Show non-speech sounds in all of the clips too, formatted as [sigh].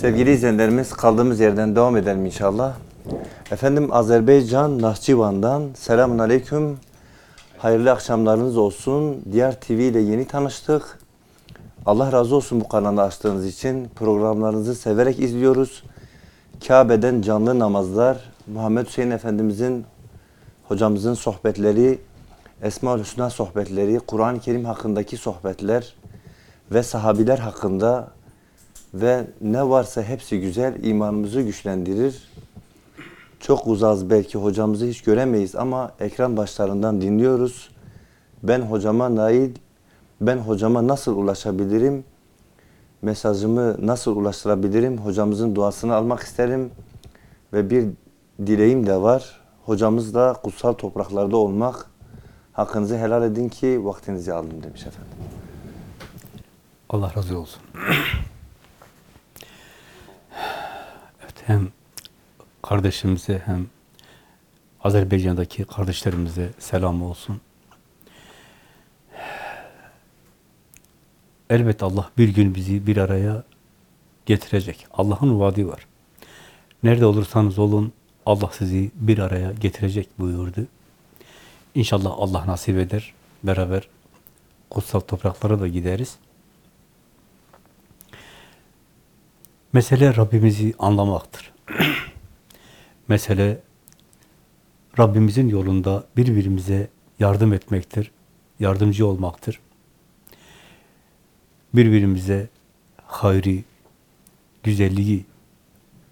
Sevgili izleyenlerimiz kaldığımız yerden devam edelim inşallah. Efendim Azerbaycan Nahçıvan'dan selamun aleyküm. Hayırlı akşamlarınız olsun. Diğer TV ile yeni tanıştık. Allah razı olsun bu kanalı açtığınız için. Programlarınızı severek izliyoruz. Kabe'den canlı namazlar, Muhammed Hüseyin Efendimizin, hocamızın sohbetleri, Esma-ül Hüsna sohbetleri, Kur'an-ı Kerim hakkındaki sohbetler ve sahabiler hakkında ve ne varsa hepsi güzel, imanımızı güçlendirir. Çok uzağız belki hocamızı hiç göremeyiz ama ekran başlarından dinliyoruz. Ben hocama nail, ben hocama nasıl ulaşabilirim? Mesajımı nasıl ulaştırabilirim? Hocamızın duasını almak isterim. Ve bir dileğim de var. Hocamız da kutsal topraklarda olmak. Hakkınızı helal edin ki vaktinizi aldım demiş efendim. Allah razı olsun. evet, hem kardeşimize hem Azerbaycan'daki kardeşlerimize selam olsun. Elbette Allah bir gün bizi bir araya getirecek. Allah'ın vaadi var. Nerede olursanız olun Allah sizi bir araya getirecek buyurdu. İnşallah Allah nasip eder. Beraber kutsal topraklara da gideriz. Mesele Rabbimizi anlamaktır. [clears throat] Mesele Rabbimizin yolunda birbirimize yardım etmektir, yardımcı olmaktır. Birbirimize hayri, güzelliği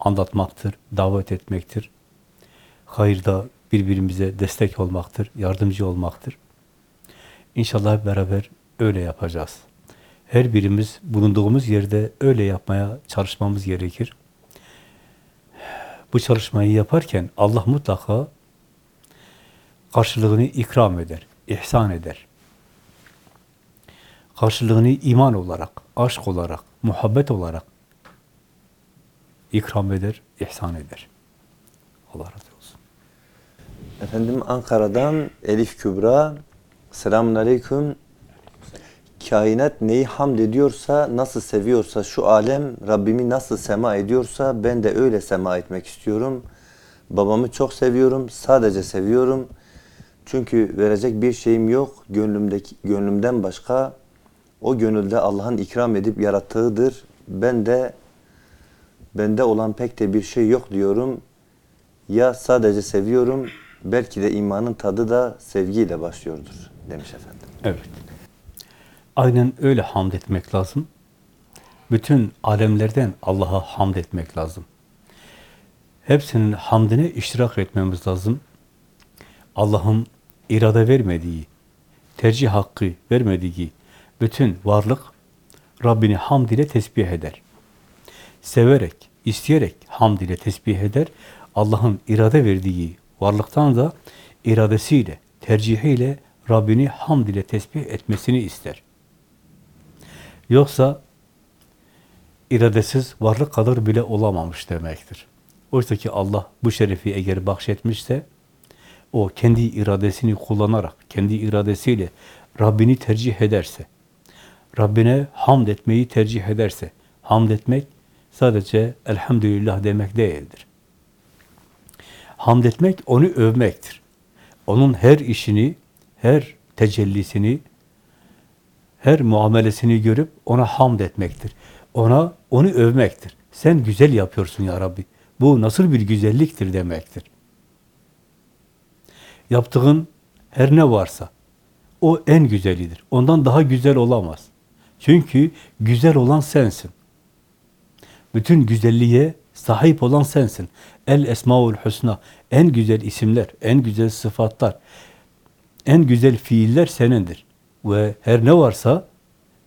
anlatmaktır, davet etmektir. Hayırda birbirimize destek olmaktır, yardımcı olmaktır. İnşallah beraber öyle yapacağız. Her birimiz bulunduğumuz yerde öyle yapmaya çalışmamız gerekir. Bu çalışmayı yaparken Allah mutlaka karşılığını ikram eder, ihsan eder. Karşılığını iman olarak, aşk olarak, muhabbet olarak ikram eder, ihsan eder. Allah razı olsun. Efendim Ankara'dan Elif Kübra. Selamun Aleyküm. Kainat neyi hamd ediyorsa, nasıl seviyorsa, şu alem Rabbimi nasıl sema ediyorsa ben de öyle sema etmek istiyorum. Babamı çok seviyorum, sadece seviyorum. Çünkü verecek bir şeyim yok. Gönlümdeki gönlümden başka o gönülde Allah'ın ikram edip yarattığıdır. Ben de bende olan pek de bir şey yok diyorum. Ya sadece seviyorum, belki de imanın tadı da sevgiyle başlıyordur demiş efendim. Evet. Aynen öyle hamd etmek lazım. Bütün alemlerden Allah'a hamd etmek lazım. Hepsinin hamdine iştirak etmemiz lazım. Allah'ın irade vermediği, tercih hakkı vermediği bütün varlık Rabbini hamd ile tesbih eder. Severek, isteyerek hamd ile tesbih eder. Allah'ın irade verdiği varlıktan da iradesiyle, tercihiyle Rabbini hamd ile tesbih etmesini ister. Yoksa iradesiz varlık kadar bile olamamış demektir. Oysa ki Allah bu şerefi eğer bahşetmişse o kendi iradesini kullanarak, kendi iradesiyle Rabbini tercih ederse, Rabbine hamd etmeyi tercih ederse, hamd etmek sadece elhamdülillah demek değildir. Hamd etmek onu övmektir. Onun her işini, her tecellisini, her muamelesini görüp ona hamd etmektir. Ona onu övmektir. Sen güzel yapıyorsun ya Rabbi. Bu nasıl bir güzelliktir demektir. Yaptığın her ne varsa o en güzelidir. Ondan daha güzel olamaz. Çünkü güzel olan sensin. Bütün güzelliğe sahip olan sensin. El Esmaül Hüsna. En güzel isimler, en güzel sıfatlar, en güzel fiiller senindir. Ve her ne varsa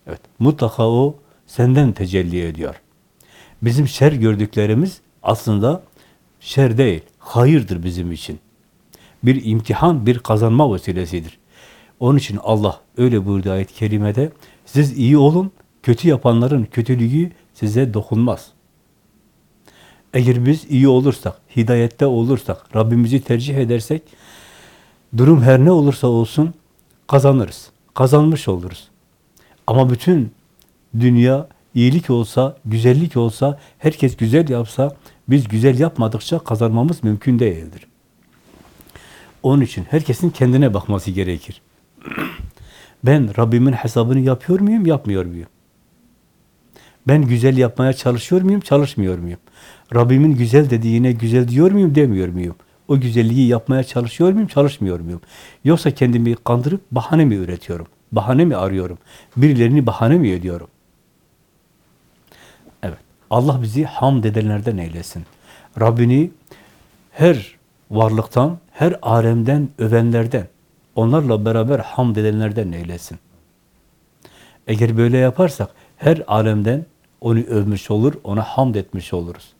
evet mutlaka o senden tecelli ediyor. Bizim şer gördüklerimiz aslında şer değil, hayırdır bizim için. Bir imtihan, bir kazanma vesilesidir. Onun için Allah öyle buyurdu ayet-i kerimede, siz iyi olun, kötü yapanların kötülüğü size dokunmaz. Eğer biz iyi olursak, hidayette olursak, Rabbimizi tercih edersek, durum her ne olursa olsun kazanırız. Kazanmış oluruz. Ama bütün dünya iyilik olsa, güzellik olsa, herkes güzel yapsa, biz güzel yapmadıkça kazanmamız mümkün değildir. Onun için herkesin kendine bakması gerekir. [clears throat] Ben Rabbimin hesabını yapıyor muyum, yapmıyor muyum? Ben güzel yapmaya çalışıyor muyum, çalışmıyor muyum? Rabbimin güzel dediğine güzel diyor muyum, demiyor muyum? O güzelliği yapmaya çalışıyor muyum, çalışmıyor muyum? Yoksa kendimi kandırıp bahane mi üretiyorum? Bahane mi arıyorum? Birilerini bahane mi ediyorum? Evet. Allah bizi hamd edenlerden eylesin. Rabbini her varlıktan, her alemden övenlerden, onlarla beraber hamd edenlerden eylesin. Eğer böyle yaparsak her alemden onu övmüş olur, ona hamd etmiş oluruz.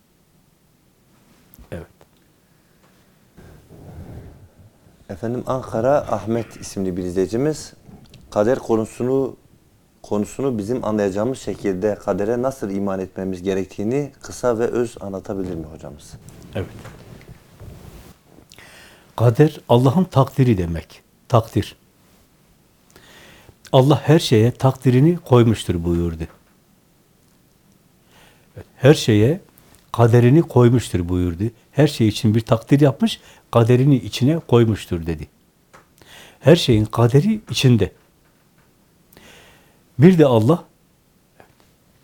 Efendim Ankara Ahmet isimli bir izleyicimiz kader konusunu konusunu bizim anlayacağımız şekilde kadere nasıl iman etmemiz gerektiğini kısa ve öz anlatabilir mi hocamız? Evet. Kader Allah'ın takdiri demek. Takdir. Allah her şeye takdirini koymuştur buyurdu. Her şeye kaderini koymuştur buyurdu. Her şey için bir takdir yapmış, kaderini içine koymuştur dedi. Her şeyin kaderi içinde. Bir de Allah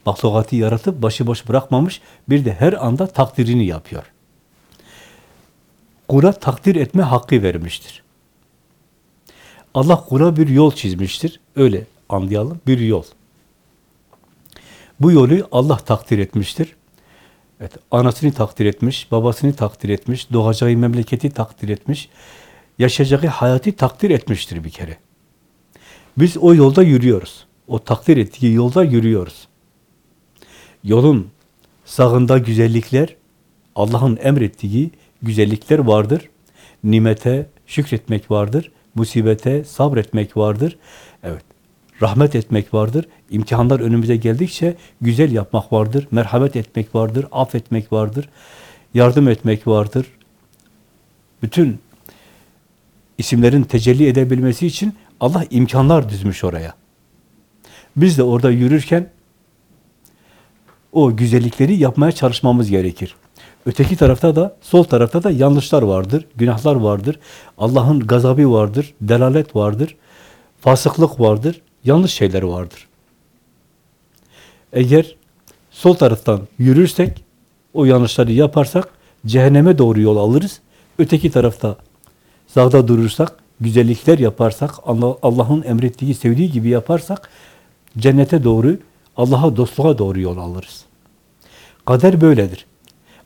mahlukatı yaratıp başıboş bırakmamış, bir de her anda takdirini yapıyor. Kula takdir etme hakkı vermiştir. Allah kula bir yol çizmiştir. Öyle anlayalım, bir yol. Bu yolu Allah takdir etmiştir. Evet, anasını takdir etmiş, babasını takdir etmiş, doğacağı memleketi takdir etmiş, yaşayacağı hayatı takdir etmiştir bir kere. Biz o yolda yürüyoruz. O takdir ettiği yolda yürüyoruz. Yolun sağında güzellikler, Allah'ın emrettiği güzellikler vardır. Nimete şükretmek vardır. Musibete sabretmek vardır. Rahmet etmek vardır. İmtihanlar önümüze geldikçe güzel yapmak vardır. Merhamet etmek vardır. Affetmek vardır. Yardım etmek vardır. Bütün isimlerin tecelli edebilmesi için Allah imkanlar düzmüş oraya. Biz de orada yürürken o güzellikleri yapmaya çalışmamız gerekir. Öteki tarafta da, sol tarafta da yanlışlar vardır, günahlar vardır, Allah'ın gazabı vardır, delalet vardır, fasıklık vardır, yanlış şeyler vardır. Eğer sol taraftan yürürsek, o yanlışları yaparsak, cehenneme doğru yol alırız. Öteki tarafta sağda durursak, güzellikler yaparsak, Allah- Allah'ın emrettiği, sevdiği gibi yaparsak, cennete doğru, Allah'a dostluğa doğru yol alırız. Kader böyledir.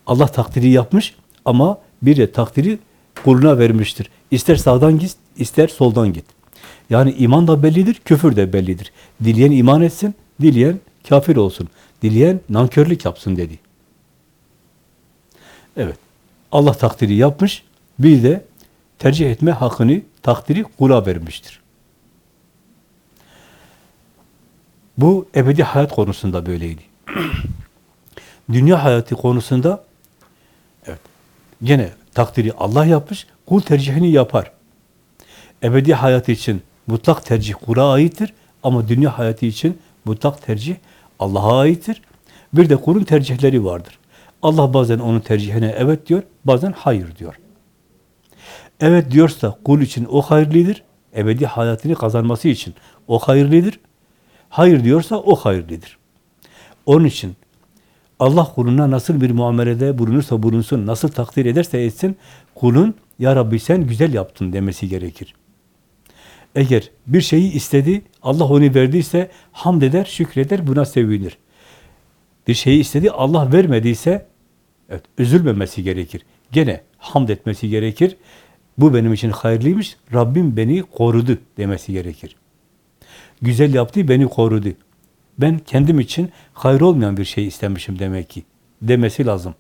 Allah takdiri yapmış ama bir de takdiri kuluna vermiştir. İster sağdan git, ister soldan git. Yani iman da bellidir, küfür de bellidir. Dileyen iman etsin, dileyen kafir olsun. Dileyen nankörlük yapsın dedi. Evet. Allah takdiri yapmış, bir de tercih etme hakkını, takdiri kula vermiştir. Bu ebedi hayat konusunda böyleydi. [clears throat] Dünya hayatı konusunda evet gene takdiri Allah yapmış, kul tercihini yapar. Ebedi hayatı için mutlak tercih kula aittir ama dünya hayatı için mutlak tercih Allah'a aittir. Bir de kulun tercihleri vardır. Allah bazen onun tercihine evet diyor, bazen hayır diyor. Evet diyorsa kul için o hayırlıdır, ebedi hayatını kazanması için o hayırlıdır. Hayır diyorsa o hayırlıdır. Onun için Allah kuluna nasıl bir muamelede bulunursa bulunsun, nasıl takdir ederse etsin, kulun Ya Rabbi sen güzel yaptın demesi gerekir. Eğer bir şeyi istedi, Allah onu verdiyse hamd eder, şükreder, buna sevinir. Bir şeyi istedi, Allah vermediyse evet, üzülmemesi gerekir. Gene hamd etmesi gerekir. Bu benim için hayırlıymış, Rabbim beni korudu demesi gerekir. Güzel yaptı, beni korudu. Ben kendim için hayır olmayan bir şey istemişim demek ki. Demesi lazım.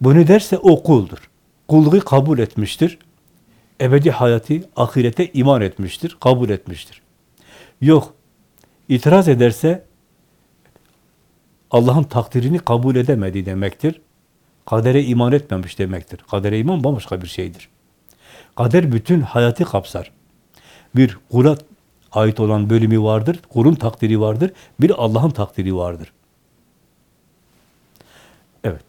Bunu derse o kuldur. Kulluğu kabul etmiştir. Ebedi hayatı, ahirete iman etmiştir, kabul etmiştir. Yok, itiraz ederse Allah'ın takdirini kabul edemedi demektir. Kadere iman etmemiş demektir. Kadere iman bambaşka bir şeydir. Kader bütün hayatı kapsar. Bir kula ait olan bölümü vardır, kulun takdiri vardır, bir Allah'ın takdiri vardır. Evet.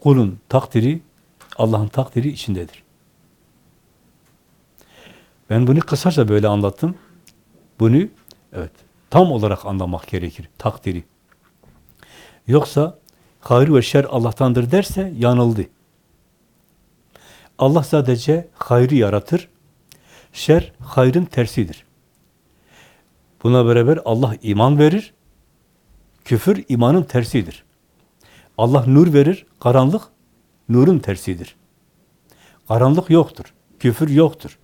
Kulun takdiri Allah'ın takdiri içindedir. Ben bunu kısaca böyle anlattım. Bunu evet tam olarak anlamak gerekir takdiri. Yoksa hayır ve şer Allah'tandır derse yanıldı. Allah sadece hayrı yaratır. Şer hayrın tersidir. Buna beraber Allah iman verir. Küfür imanın tersidir. Allah nur verir, karanlık nurun tersidir. Karanlık yoktur, küfür yoktur.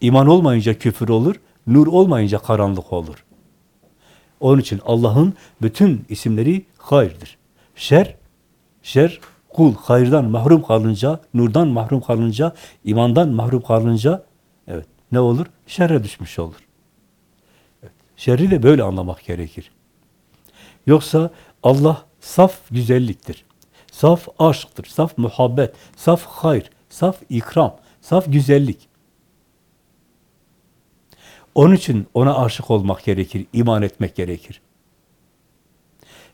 İman olmayınca küfür olur, nur olmayınca karanlık olur. Onun için Allah'ın bütün isimleri hayırdır. Şer, şer kul hayırdan mahrum kalınca, nurdan mahrum kalınca, imandan mahrum kalınca evet ne olur? Şerre düşmüş olur. Evet, şerri de böyle anlamak gerekir. Yoksa Allah saf güzelliktir. Saf aşktır, saf muhabbet, saf hayır, saf ikram, saf güzellik. Onun için ona aşık olmak gerekir, iman etmek gerekir.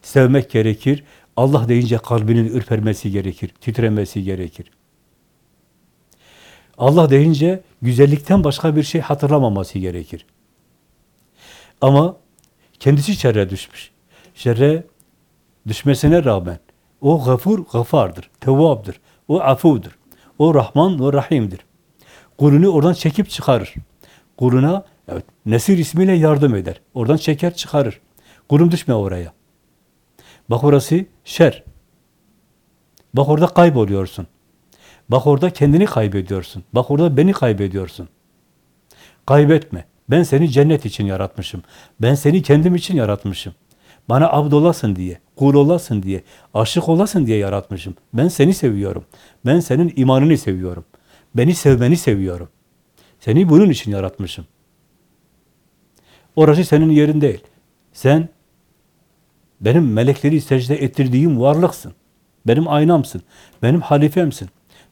Sevmek gerekir. Allah deyince kalbinin ürpermesi gerekir, titremesi gerekir. Allah deyince güzellikten başka bir şey hatırlamaması gerekir. Ama kendisi şerre düşmüş. Şerre düşmesine rağmen o gafur gafardır, tevvabdır, o afudur, o rahman ve rahimdir. Kulunu oradan çekip çıkarır. Kuluna evet, Nesir ismiyle yardım eder. Oradan çeker çıkarır. Kulum düşme oraya. Bak orası şer. Bak orada kayboluyorsun. Bak orada kendini kaybediyorsun. Bak orada beni kaybediyorsun. Kaybetme. Ben seni cennet için yaratmışım. Ben seni kendim için yaratmışım. Bana abd olasın diye, kul olasın diye, aşık olasın diye yaratmışım. Ben seni seviyorum. Ben senin imanını seviyorum. Beni sevmeni seviyorum. Seni bunun için yaratmışım. Orası senin yerin değil. Sen benim melekleri secde ettirdiğim varlıksın. Benim aynamsın. Benim halifemsin.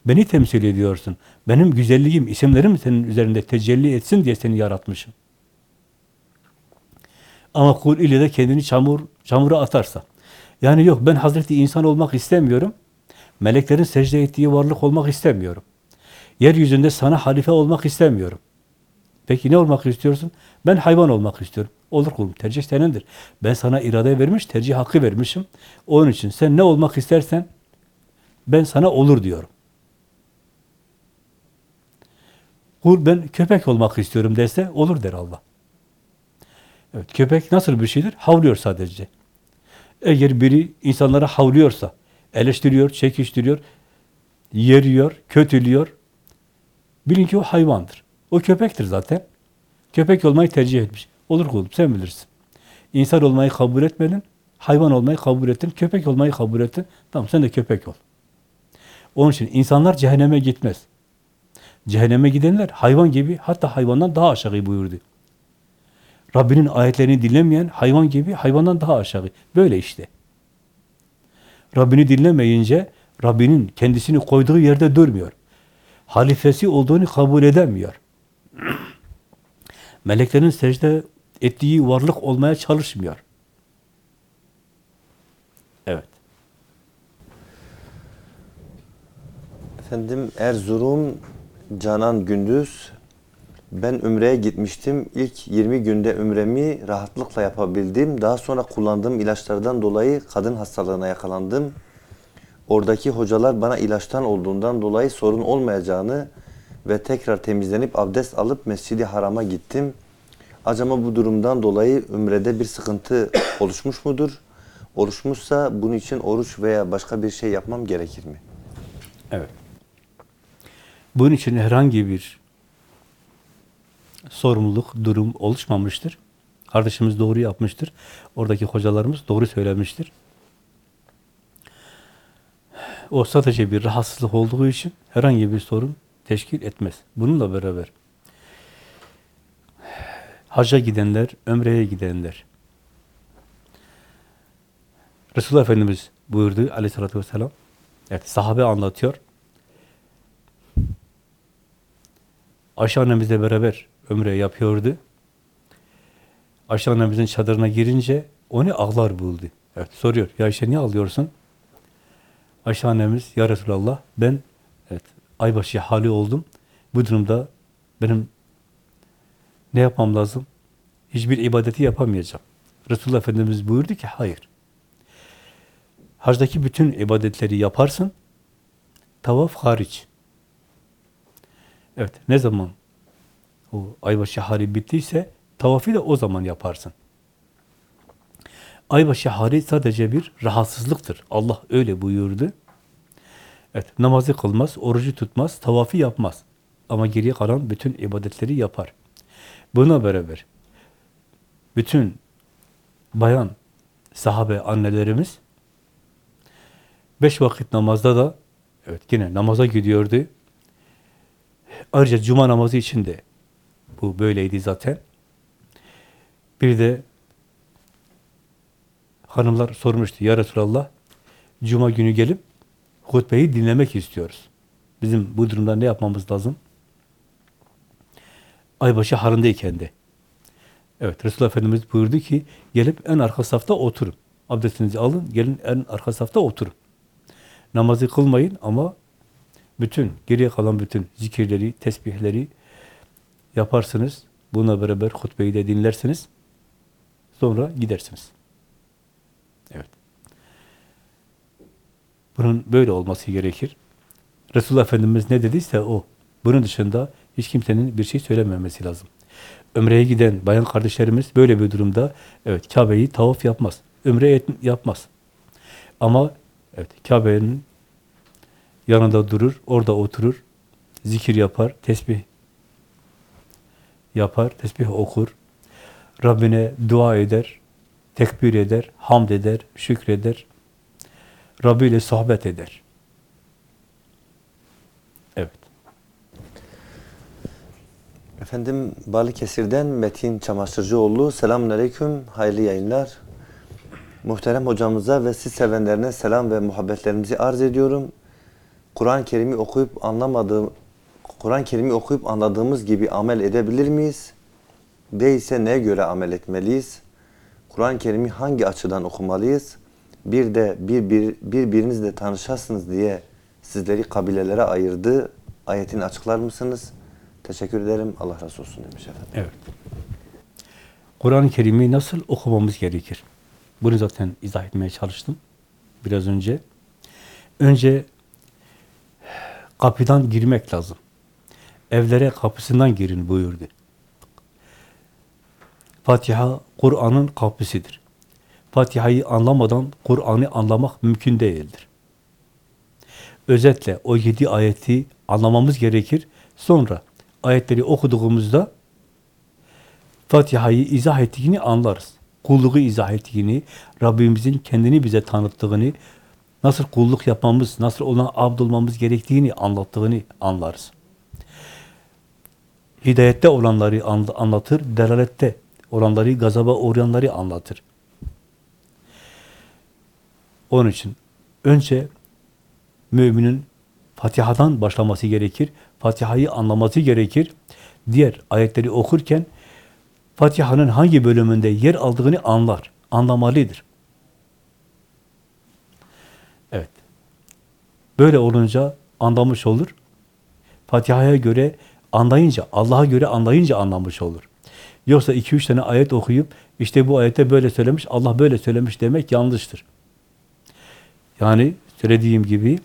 Beni temsil ediyorsun. Benim güzelliğim, isimlerim senin üzerinde tecelli etsin diye seni yaratmışım. Ama kul ile de kendini çamur, çamura atarsa. Yani yok ben Hazreti insan olmak istemiyorum. Meleklerin secde ettiği varlık olmak istemiyorum. Yeryüzünde sana halife olmak istemiyorum. Peki ne olmak istiyorsun? Ben hayvan olmak istiyorum. Olur kulum, tercih senindir. Ben sana irade vermiş, tercih hakkı vermişim. Onun için sen ne olmak istersen ben sana olur diyorum. Kul ben köpek olmak istiyorum derse olur der Allah. Evet, köpek nasıl bir şeydir? Havlıyor sadece. Eğer biri insanlara havlıyorsa, eleştiriyor, çekiştiriyor, yeriyor, kötülüyor, bilin ki o hayvandır. O köpektir zaten. Köpek olmayı tercih etmiş. Olur kulum, sen bilirsin. İnsan olmayı kabul etmedin, hayvan olmayı kabul ettin, köpek olmayı kabul ettin. Tamam sen de köpek ol. Onun için insanlar cehenneme gitmez. Cehenneme gidenler hayvan gibi, hatta hayvandan daha aşağı buyurdu. Rabbinin ayetlerini dinlemeyen hayvan gibi, hayvandan daha aşağı. Böyle işte. Rabbini dinlemeyince Rabbinin kendisini koyduğu yerde durmuyor. Halifesi olduğunu kabul edemiyor. [clears throat] Meleklerin secde ettiği varlık olmaya çalışmıyor. Evet. Efendim Erzurum Canan Gündüz ben Ümre'ye gitmiştim. İlk 20 günde Ümre'mi rahatlıkla yapabildim. Daha sonra kullandığım ilaçlardan dolayı kadın hastalığına yakalandım. Oradaki hocalar bana ilaçtan olduğundan dolayı sorun olmayacağını ve tekrar temizlenip abdest alıp Mescid-i Haram'a gittim. Acaba bu durumdan dolayı Ümre'de bir sıkıntı [coughs] oluşmuş mudur? Oluşmuşsa bunun için oruç veya başka bir şey yapmam gerekir mi? Evet. Bunun için herhangi bir sorumluluk, durum oluşmamıştır. Kardeşimiz doğru yapmıştır. Oradaki hocalarımız doğru söylemiştir. O sadece bir rahatsızlık olduğu için herhangi bir sorun teşkil etmez. Bununla beraber hacca gidenler, ömreye gidenler. Resulullah Efendimiz buyurdu aleyhissalatü vesselam. Evet, sahabe anlatıyor. Ayşe annemizle beraber ömre yapıyordu. Ayşe annemizin çadırına girince onu ağlar buldu. Evet soruyor. Ya Ayşe niye ağlıyorsun? Ayşe annemiz ya Resulallah ben evet aybaşı hali oldum. Bu durumda benim ne yapmam lazım? Hiçbir ibadeti yapamayacağım. Resulullah Efendimiz buyurdu ki hayır. Hacdaki bütün ibadetleri yaparsın. Tavaf hariç. Evet ne zaman o aybaşı hali bittiyse tavafı da o zaman yaparsın. Aybaşı hali sadece bir rahatsızlıktır. Allah öyle buyurdu. Evet, namazı kılmaz, orucu tutmaz, tavafı yapmaz. Ama geriye kalan bütün ibadetleri yapar. Buna beraber bütün bayan sahabe annelerimiz beş vakit namazda da evet yine namaza gidiyordu. Ayrıca cuma namazı için de bu böyleydi zaten. Bir de hanımlar sormuştu ya Resulallah cuma günü gelip hutbeyi dinlemek istiyoruz. Bizim bu durumda ne yapmamız lazım? Aybaşı harındayken de. Evet Resulullah Efendimiz buyurdu ki gelip en arka safta oturun. Abdestinizi alın gelin en arka safta oturun. Namazı kılmayın ama bütün geriye kalan bütün zikirleri, tesbihleri yaparsınız. Bununla beraber hutbeyi de dinlersiniz. Sonra gidersiniz. Evet. Bunun böyle olması gerekir. Resulullah Efendimiz ne dediyse o. Bunun dışında hiç kimsenin bir şey söylememesi lazım. Ömre'ye giden bayan kardeşlerimiz böyle bir durumda evet Kabe'yi tavaf yapmaz. Ömre yapmaz. Ama evet Kabe'nin yanında durur, orada oturur, zikir yapar, tesbih yapar, tesbih okur. Rabbine dua eder, tekbir eder, hamd eder, şükreder. Rabbi ile sohbet eder. Evet. Efendim Balıkesir'den Metin Çamaşırcıoğlu. Selamun Aleyküm. Hayırlı yayınlar. Muhterem hocamıza ve siz sevenlerine selam ve muhabbetlerimizi arz ediyorum. Kur'an-ı Kerim'i okuyup anlamadığım Kur'an-ı Kerim'i okuyup anladığımız gibi amel edebilir miyiz? Değilse neye göre amel etmeliyiz? Kur'an-ı Kerim'i hangi açıdan okumalıyız? Bir de bir, bir, birbirinizle tanışasınız diye sizleri kabilelere ayırdı. Ayetini açıklar mısınız? Teşekkür ederim. Allah razı olsun demiş efendim. Evet. Kur'an-ı Kerim'i nasıl okumamız gerekir? Bunu zaten izah etmeye çalıştım biraz önce. Önce kapıdan girmek lazım. Evlere kapısından girin buyurdu. Fatiha Kur'an'ın kapısıdır. Fatiha'yı anlamadan Kur'an'ı anlamak mümkün değildir. Özetle o yedi ayeti anlamamız gerekir. Sonra ayetleri okuduğumuzda Fatiha'yı izah ettiğini anlarız. Kulluğu izah ettiğini, Rabbimizin kendini bize tanıttığını, nasıl kulluk yapmamız, nasıl ona abd olmamız gerektiğini anlattığını anlarız. Hidayette olanları an- anlatır, delalette olanları, gazaba uğrayanları anlatır. Onun için önce müminin Fatiha'dan başlaması gerekir. Fatiha'yı anlaması gerekir. Diğer ayetleri okurken Fatiha'nın hangi bölümünde yer aldığını anlar, anlamalıdır. Evet. Böyle olunca anlamış olur. Fatiha'ya göre anlayınca, Allah'a göre anlayınca anlamış olur. Yoksa iki üç tane ayet okuyup işte bu ayette böyle söylemiş, Allah böyle söylemiş demek yanlıştır. Yani söylediğim gibi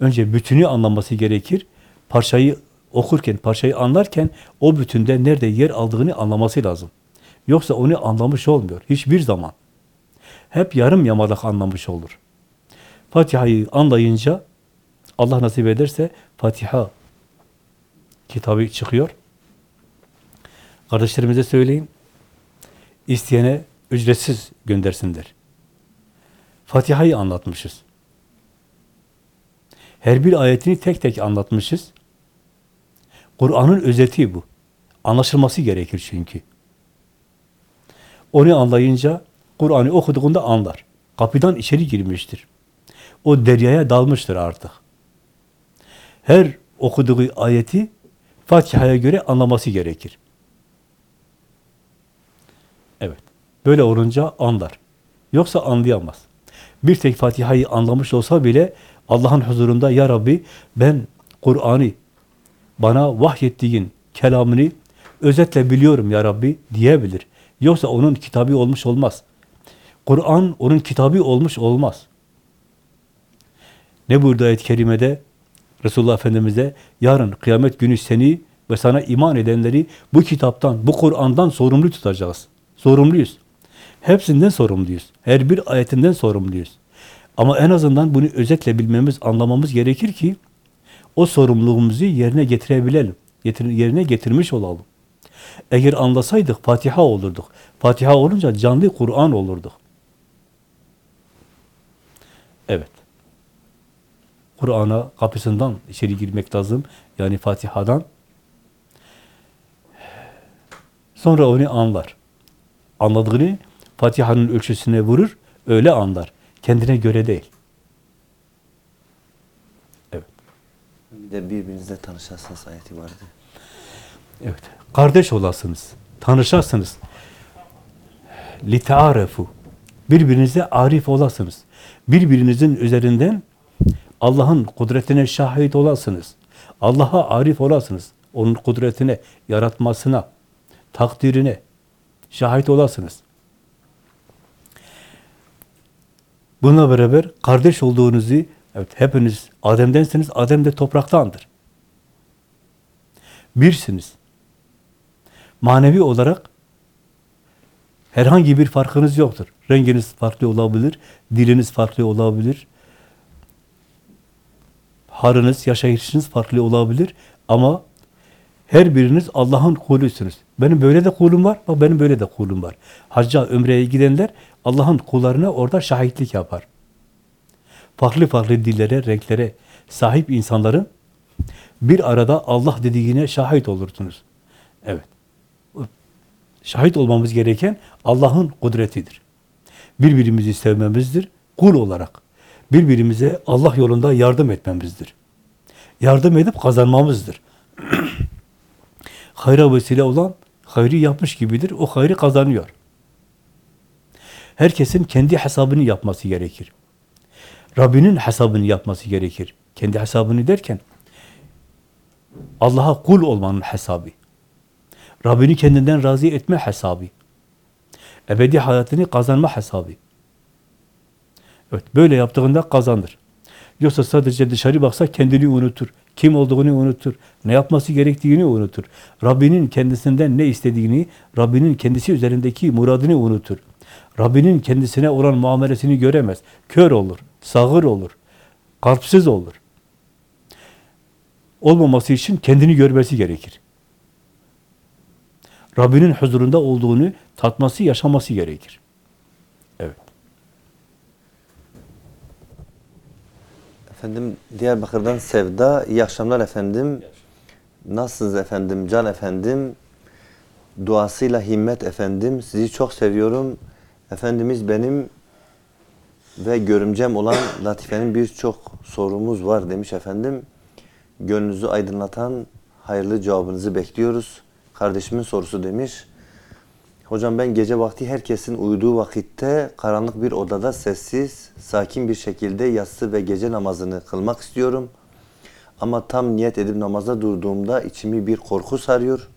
önce bütünü anlaması gerekir. Parçayı okurken, parçayı anlarken o bütünde nerede yer aldığını anlaması lazım. Yoksa onu anlamış olmuyor. Hiçbir zaman. Hep yarım yamalak anlamış olur. Fatiha'yı anlayınca Allah nasip ederse Fatiha kitabı çıkıyor. Kardeşlerimize söyleyin. İsteyene ücretsiz göndersinler. Fatiha'yı anlatmışız. Her bir ayetini tek tek anlatmışız. Kur'an'ın özeti bu. Anlaşılması gerekir çünkü. Onu anlayınca Kur'an'ı okuduğunda anlar. Kapıdan içeri girmiştir. O deryaya dalmıştır artık. Her okuduğu ayeti Fatiha'ya göre anlaması gerekir. Evet. Böyle olunca anlar. Yoksa anlayamaz. bir tek Fatiha'yı anlamış olsa bile Allah'ın huzurunda ya Rabbi ben Kur'an'ı bana vahyettiğin kelamını özetle biliyorum ya Rabbi diyebilir. Yoksa onun kitabı olmuş olmaz. Kur'an onun kitabı olmuş olmaz. Ne burada ayet-i kerimede? Resulullah Efendimiz'e yarın kıyamet günü seni ve sana iman edenleri bu kitaptan, bu Kur'an'dan sorumlu tutacağız. Sorumluyuz. Hepsinden sorumluyuz. Her bir ayetinden sorumluyuz. Ama en azından bunu özetle bilmemiz, anlamamız gerekir ki o sorumluluğumuzu yerine getirebilelim. Getir, yerine getirmiş olalım. Eğer anlasaydık Fatiha olurduk. Fatiha olunca canlı Kur'an olurduk. Evet. Kur'an'a kapısından içeri girmek lazım. Yani Fatiha'dan. Sonra onu anlar. Anladığını Fatiha'nın ölçüsüne vurur, öyle anlar. Kendine göre değil. Evet. Bir de birbirinizle tanışasınız ayeti vardı. Evet. Kardeş olasınız. Tanışasınız. Litearefu. Birbirinize arif olasınız. Birbirinizin üzerinden Allah'ın kudretine şahit olasınız. Allah'a arif olasınız. Onun kudretine, yaratmasına, takdirine şahit olasınız. Bununla beraber kardeş olduğunuzu, evet hepiniz Adem'densiniz, Adem de topraktandır. Birsiniz. Manevi olarak herhangi bir farkınız yoktur. Renginiz farklı olabilir, diliniz farklı olabilir, harınız, yaşayışınız farklı olabilir ama her biriniz Allah'ın kulüsünüz. Benim böyle de kulum var, benim böyle de kulum var. Hacca, ömreye gidenler Allah'ın kullarına orada şahitlik yapar. Farklı farklı dillere, renklere sahip insanların bir arada Allah dediğine şahit olursunuz. Evet. Şahit olmamız gereken Allah'ın kudretidir. Birbirimizi sevmemizdir, kul olarak. Birbirimize Allah yolunda yardım etmemizdir. Yardım edip kazanmamızdır. [clears throat] Hayra vesile olan hayrı yapmış gibidir. O hayrı kazanıyor. Herkesin kendi hesabını yapması gerekir. Rabbinin hesabını yapması gerekir. Kendi hesabını derken Allah'a kul olmanın hesabı. Rabbini kendinden razı etme hesabı. Ebedi hayatını kazanma hesabı. Evet, böyle yaptığında kazanır. Yoksa sadece dışarı baksa kendini unutur. Kim olduğunu unutur. Ne yapması gerektiğini unutur. Rabbinin kendisinden ne istediğini, Rabbinin kendisi üzerindeki muradını unutur. Rabbinin kendisine olan muamelesini göremez. Kör olur, sağır olur, kalpsiz olur. Olmaması için kendini görmesi gerekir. Rabbinin huzurunda olduğunu tatması, yaşaması gerekir. Evet. Efendim Diyarbakır'dan Sevda. İyi akşamlar efendim. Nasılsınız efendim? Can efendim. Duasıyla himmet efendim. Sizi çok seviyorum. Efendimiz benim ve görümcem olan [coughs] Latife'nin birçok sorumuz var demiş efendim. Gönlünüzü aydınlatan hayırlı cevabınızı bekliyoruz. Kardeşimin sorusu demiş. Hocam ben gece vakti herkesin uyuduğu vakitte karanlık bir odada sessiz, sakin bir şekilde yatsı ve gece namazını kılmak istiyorum. Ama tam niyet edip namaza durduğumda içimi bir korku sarıyor.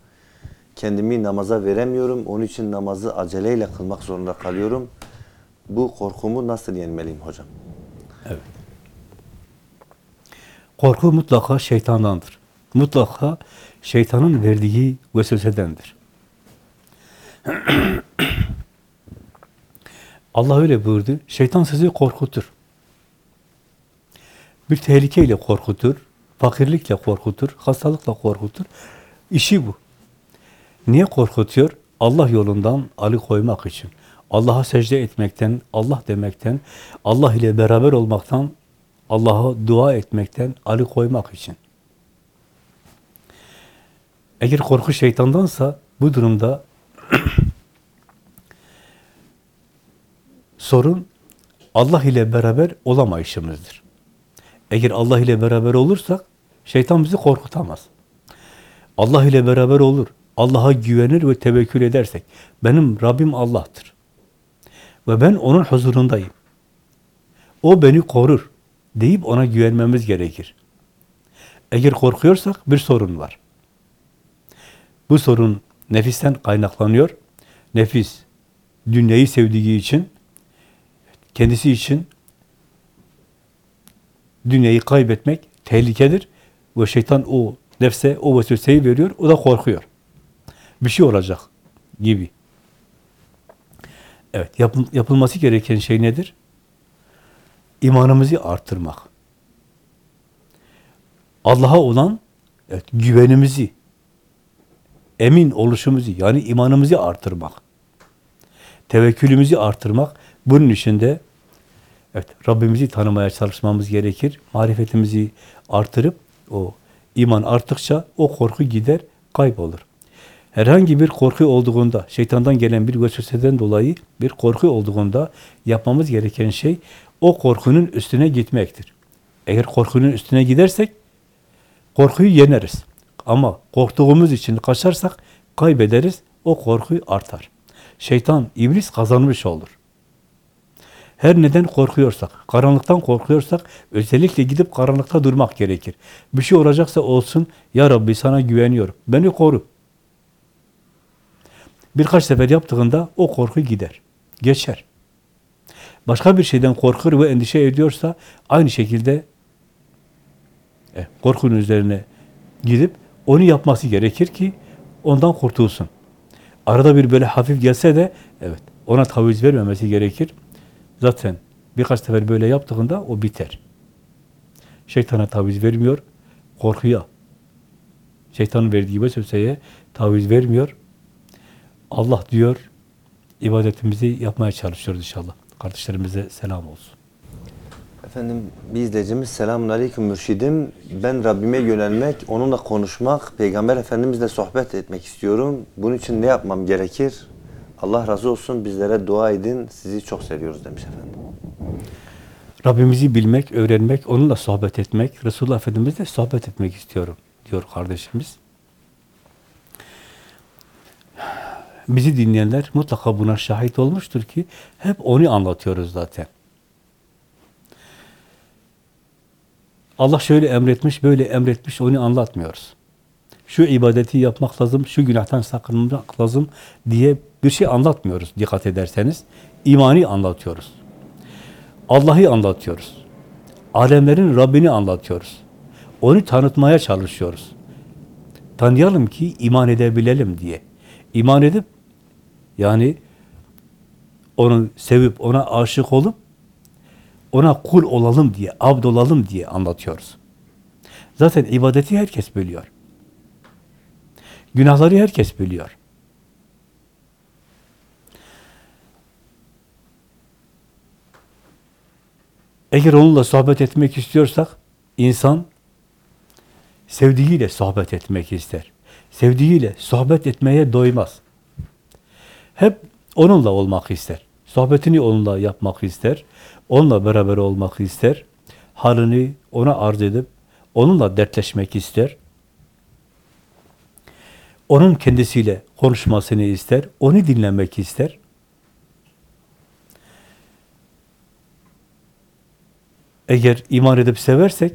Kendimi namaza veremiyorum. Onun için namazı aceleyle kılmak zorunda kalıyorum. Bu korkumu nasıl yenmeliyim hocam? Evet. Korku mutlaka şeytandandır. Mutlaka şeytanın verdiği vesvesedendir. [clears throat] Allah öyle buyurdu. Şeytan sizi korkutur. Bir tehlikeyle korkutur, fakirlikle korkutur, hastalıkla korkutur. İşi bu. Niye korkutuyor? Allah yolundan alıkoymak için. Allah'a secde etmekten, Allah demekten, Allah ile beraber olmaktan, Allah'a dua etmekten alıkoymak için. Eğer korku şeytandansa bu durumda [clears throat] sorun Allah ile beraber olamayışımızdır. Eğer Allah ile beraber olursak şeytan bizi korkutamaz. Allah ile beraber olur. Allah'a güvenir ve tevekkül edersek benim Rabbim Allah'tır. Ve ben onun huzurundayım. O beni korur deyip ona güvenmemiz gerekir. Eğer korkuyorsak bir sorun var. Bu sorun nefisten kaynaklanıyor. Nefis dünyayı sevdiği için kendisi için dünyayı kaybetmek tehlikedir. Ve şeytan o nefse o vesveseyi veriyor. O da korkuyor. Bir şey olacak gibi. Evet, yapıl- yapılması gereken şey nedir? İmanımızı artırmak. Allah'a olan evet, güvenimizi, emin oluşumuzu, yani imanımızı artırmak. Tevekkülümüzü artırmak. Bunun için de evet, Rabbimizi tanımaya çalışmamız gerekir. Marifetimizi artırıp o iman arttıkça o korku gider, kaybolur. Herhangi bir korku olduğunda, şeytandan gelen bir vesveseden dolayı bir korku olduğunda yapmamız gereken şey o korkunun üstüne gitmektir. Eğer korkunun üstüne gidersek korkuyu yeneriz. Ama korktuğumuz için kaçarsak kaybederiz, o korku artar. Şeytan, iblis kazanmış olur. Her neden korkuyorsak, karanlıktan korkuyorsak özellikle gidip karanlıkta durmak gerekir. Bir şey olacaksa olsun, Ya Rabbi sana güveniyorum, beni koru. Birkaç sefer yaptığında o korku gider, geçer. Başka bir şeyden korkur ve endişe ediyorsa aynı şekilde e, korkunun üzerine gidip onu yapması gerekir ki ondan kurtulsun. Arada bir böyle hafif gelse de evet ona taviz vermemesi gerekir. Zaten birkaç sefer böyle yaptığında o biter. Şeytana taviz vermiyor, korkuya. Şeytanın verdiği vesveseye taviz vermiyor. Allah diyor, ibadetimizi yapmaya çalışıyoruz inşallah. Kardeşlerimize selam olsun. Efendim bir izleyicimiz selamun aleyküm mürşidim. Ben Rabbime yönelmek, onunla konuşmak, Peygamber Efendimizle sohbet etmek istiyorum. Bunun için ne yapmam gerekir? Allah razı olsun bizlere dua edin. Sizi çok seviyoruz demiş efendim. Rabbimizi bilmek, öğrenmek, onunla sohbet etmek, Resulullah Efendimizle sohbet etmek istiyorum diyor kardeşimiz. Bizi dinleyenler mutlaka buna şahit olmuştur ki hep onu anlatıyoruz zaten. Allah şöyle emretmiş, böyle emretmiş, onu anlatmıyoruz. Şu ibadeti yapmak lazım, şu günahtan sakınmak lazım diye bir şey anlatmıyoruz dikkat ederseniz. İmani anlatıyoruz. Allah'ı anlatıyoruz. Alemlerin Rabbini anlatıyoruz. Onu tanıtmaya çalışıyoruz. Tanıyalım ki iman edebilelim diye. İman edip yani onu sevip ona aşık olup ona kul olalım diye, abd olalım diye anlatıyoruz. Zaten ibadeti herkes biliyor. Günahları herkes biliyor. Eğer onunla sohbet etmek istiyorsak, insan sevdiğiyle sohbet etmek ister. Sevdiğiyle sohbet etmeye doymaz. Hep onunla olmak ister. Sohbetini onunla yapmak ister. Onunla beraber olmak ister. Halini ona arz edip onunla dertleşmek ister. Onun kendisiyle konuşmasını ister. Onu dinlemek ister. Eğer iman edip seversek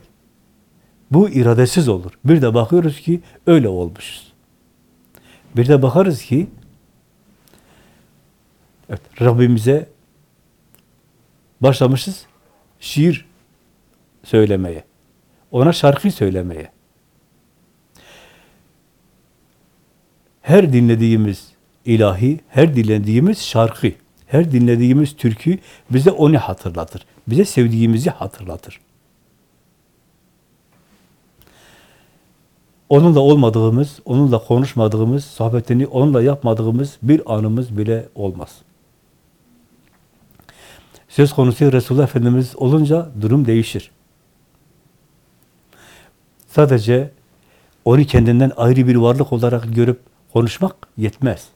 bu iradesiz olur. Bir de bakıyoruz ki öyle olmuşuz. Bir de bakarız ki evet, Rabbimize başlamışız şiir söylemeye. Ona şarkı söylemeye. Her dinlediğimiz ilahi, her dinlediğimiz şarkı, her dinlediğimiz türkü bize onu hatırlatır. Bize sevdiğimizi hatırlatır. Onunla olmadığımız, onunla konuşmadığımız, sohbetini onunla yapmadığımız bir anımız bile olmaz. Söz konusu Resulullah Efendimiz olunca durum değişir. Sadece onu kendinden ayrı bir varlık olarak görüp konuşmak yetmez.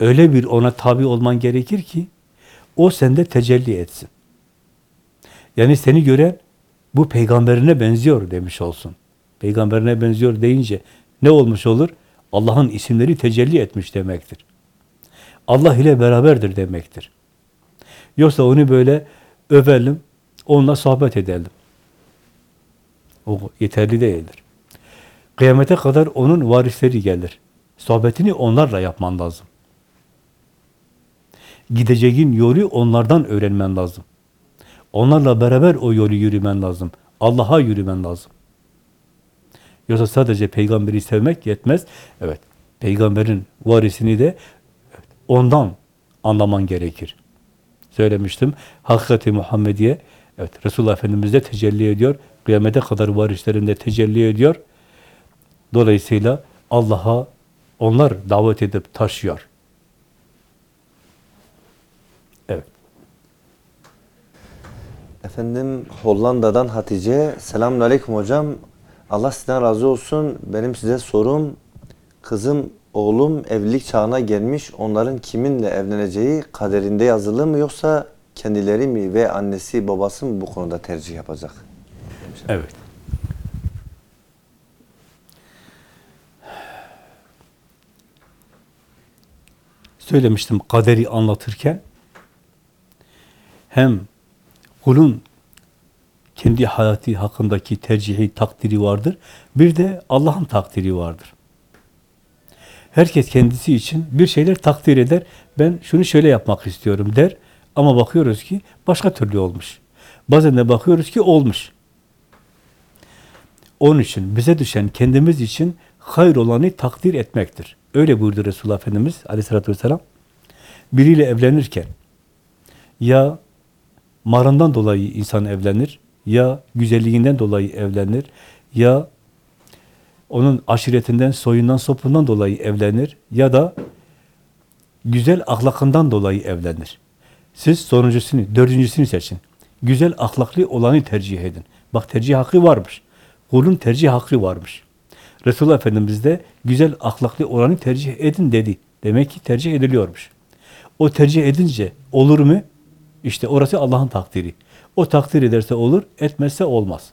Öyle bir ona tabi olman gerekir ki o sende tecelli etsin. Yani seni gören bu peygamberine benziyor demiş olsun. Peygamberine benziyor deyince ne olmuş olur? Allah'ın isimleri tecelli etmiş demektir. Allah ile beraberdir demektir. Yoksa onu böyle övelim, onunla sohbet edelim. O yeterli değildir. Kıyamete kadar onun varisleri gelir. Sohbetini onlarla yapman lazım. Gideceğin yolu onlardan öğrenmen lazım. Onlarla beraber o yolu yürümen lazım. Allah'a yürümen lazım. Yoksa sadece peygamberi sevmek yetmez. Evet, peygamberin varisini de ondan anlaman gerekir. Söylemiştim, hakikati Muhammediye, evet Resulullah Efendimiz de tecelli ediyor. Kıyamete kadar varislerinde tecelli ediyor. Dolayısıyla Allah'a onlar davet edip taşıyor. Evet. Efendim Hollanda'dan Hatice. Selamun Aleyküm hocam. Allah sizden razı olsun. Benim size sorum. Kızım, oğlum evlilik çağına gelmiş. Onların kiminle evleneceği kaderinde yazılı mı yoksa kendileri mi ve annesi babası mı bu konuda tercih yapacak? Evet. Söylemiştim kaderi anlatırken hem kulun kendi hayatı hakkındaki tercihi, takdiri vardır. Bir de Allah'ın takdiri vardır. Herkes kendisi için bir şeyler takdir eder. Ben şunu şöyle yapmak istiyorum der. Ama bakıyoruz ki başka türlü olmuş. Bazen de bakıyoruz ki olmuş. Onun için bize düşen kendimiz için hayır olanı takdir etmektir. Öyle buyurdu Resulullah Efendimiz aleyhissalatü vesselam. Biriyle evlenirken ya marından dolayı insan evlenir, ya güzelliğinden dolayı evlenir, ya onun aşiretinden, soyundan, sopundan dolayı evlenir ya da güzel ahlakından dolayı evlenir. Siz sonuncusunu, dördüncüsünü seçin. Güzel ahlaklı olanı tercih edin. Bak tercih hakkı varmış. Kulun tercih hakkı varmış. Resulullah Efendimiz de güzel ahlaklı olanı tercih edin dedi. Demek ki tercih ediliyormuş. O tercih edince olur mu? İşte orası Allah'ın takdiri. O takdir ederse olur, etmezse olmaz.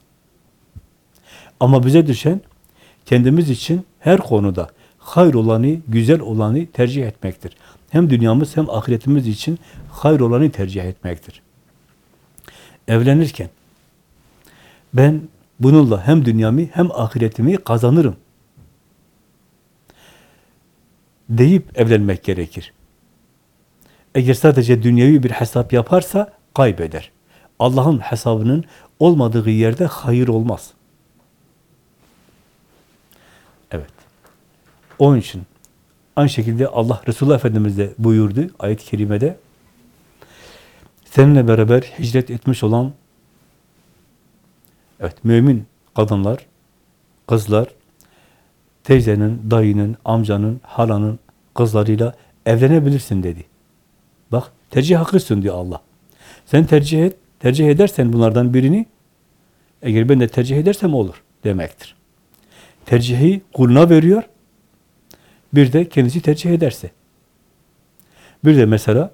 Ama bize düşen kendimiz için her konuda hayır olanı, güzel olanı tercih etmektir. Hem dünyamız hem ahiretimiz için hayır olanı tercih etmektir. Evlenirken ben bununla hem dünyamı hem ahiretimi kazanırım deyip evlenmek gerekir. Eğer sadece dünyevi bir hesap yaparsa kaybeder. Allah'ın hesabının olmadığı yerde hayır olmaz. Evet. Onun için aynı şekilde Allah Resulullah Efendimiz de buyurdu ayet-i kerimede seninle beraber hicret etmiş olan evet mümin kadınlar, kızlar teyzenin, dayının, amcanın, halanın kızlarıyla evlenebilirsin dedi. Bak tercih hakkısın diyor Allah. Sen tercih et, tercih edersen bunlardan birini eğer ben de tercih edersem olur demektir. Tercihi kuluna veriyor. Bir de kendisi tercih ederse. Bir de mesela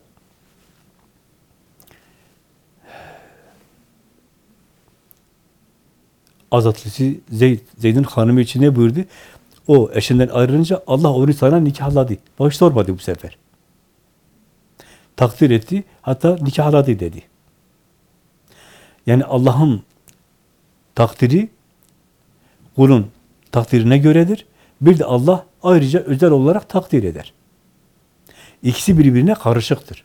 azatlısı Zeyd, Zeyd'in hanımı için ne buyurdu? O eşinden ayrılınca Allah onu sana nikahladı. Baş sormadı bu sefer. Takdir etti, hatta nikahladı dedi. Yani Allah'ın takdiri kulun takdirine göredir. Bir de Allah ayrıca özel olarak takdir eder. İkisi birbirine karışıktır.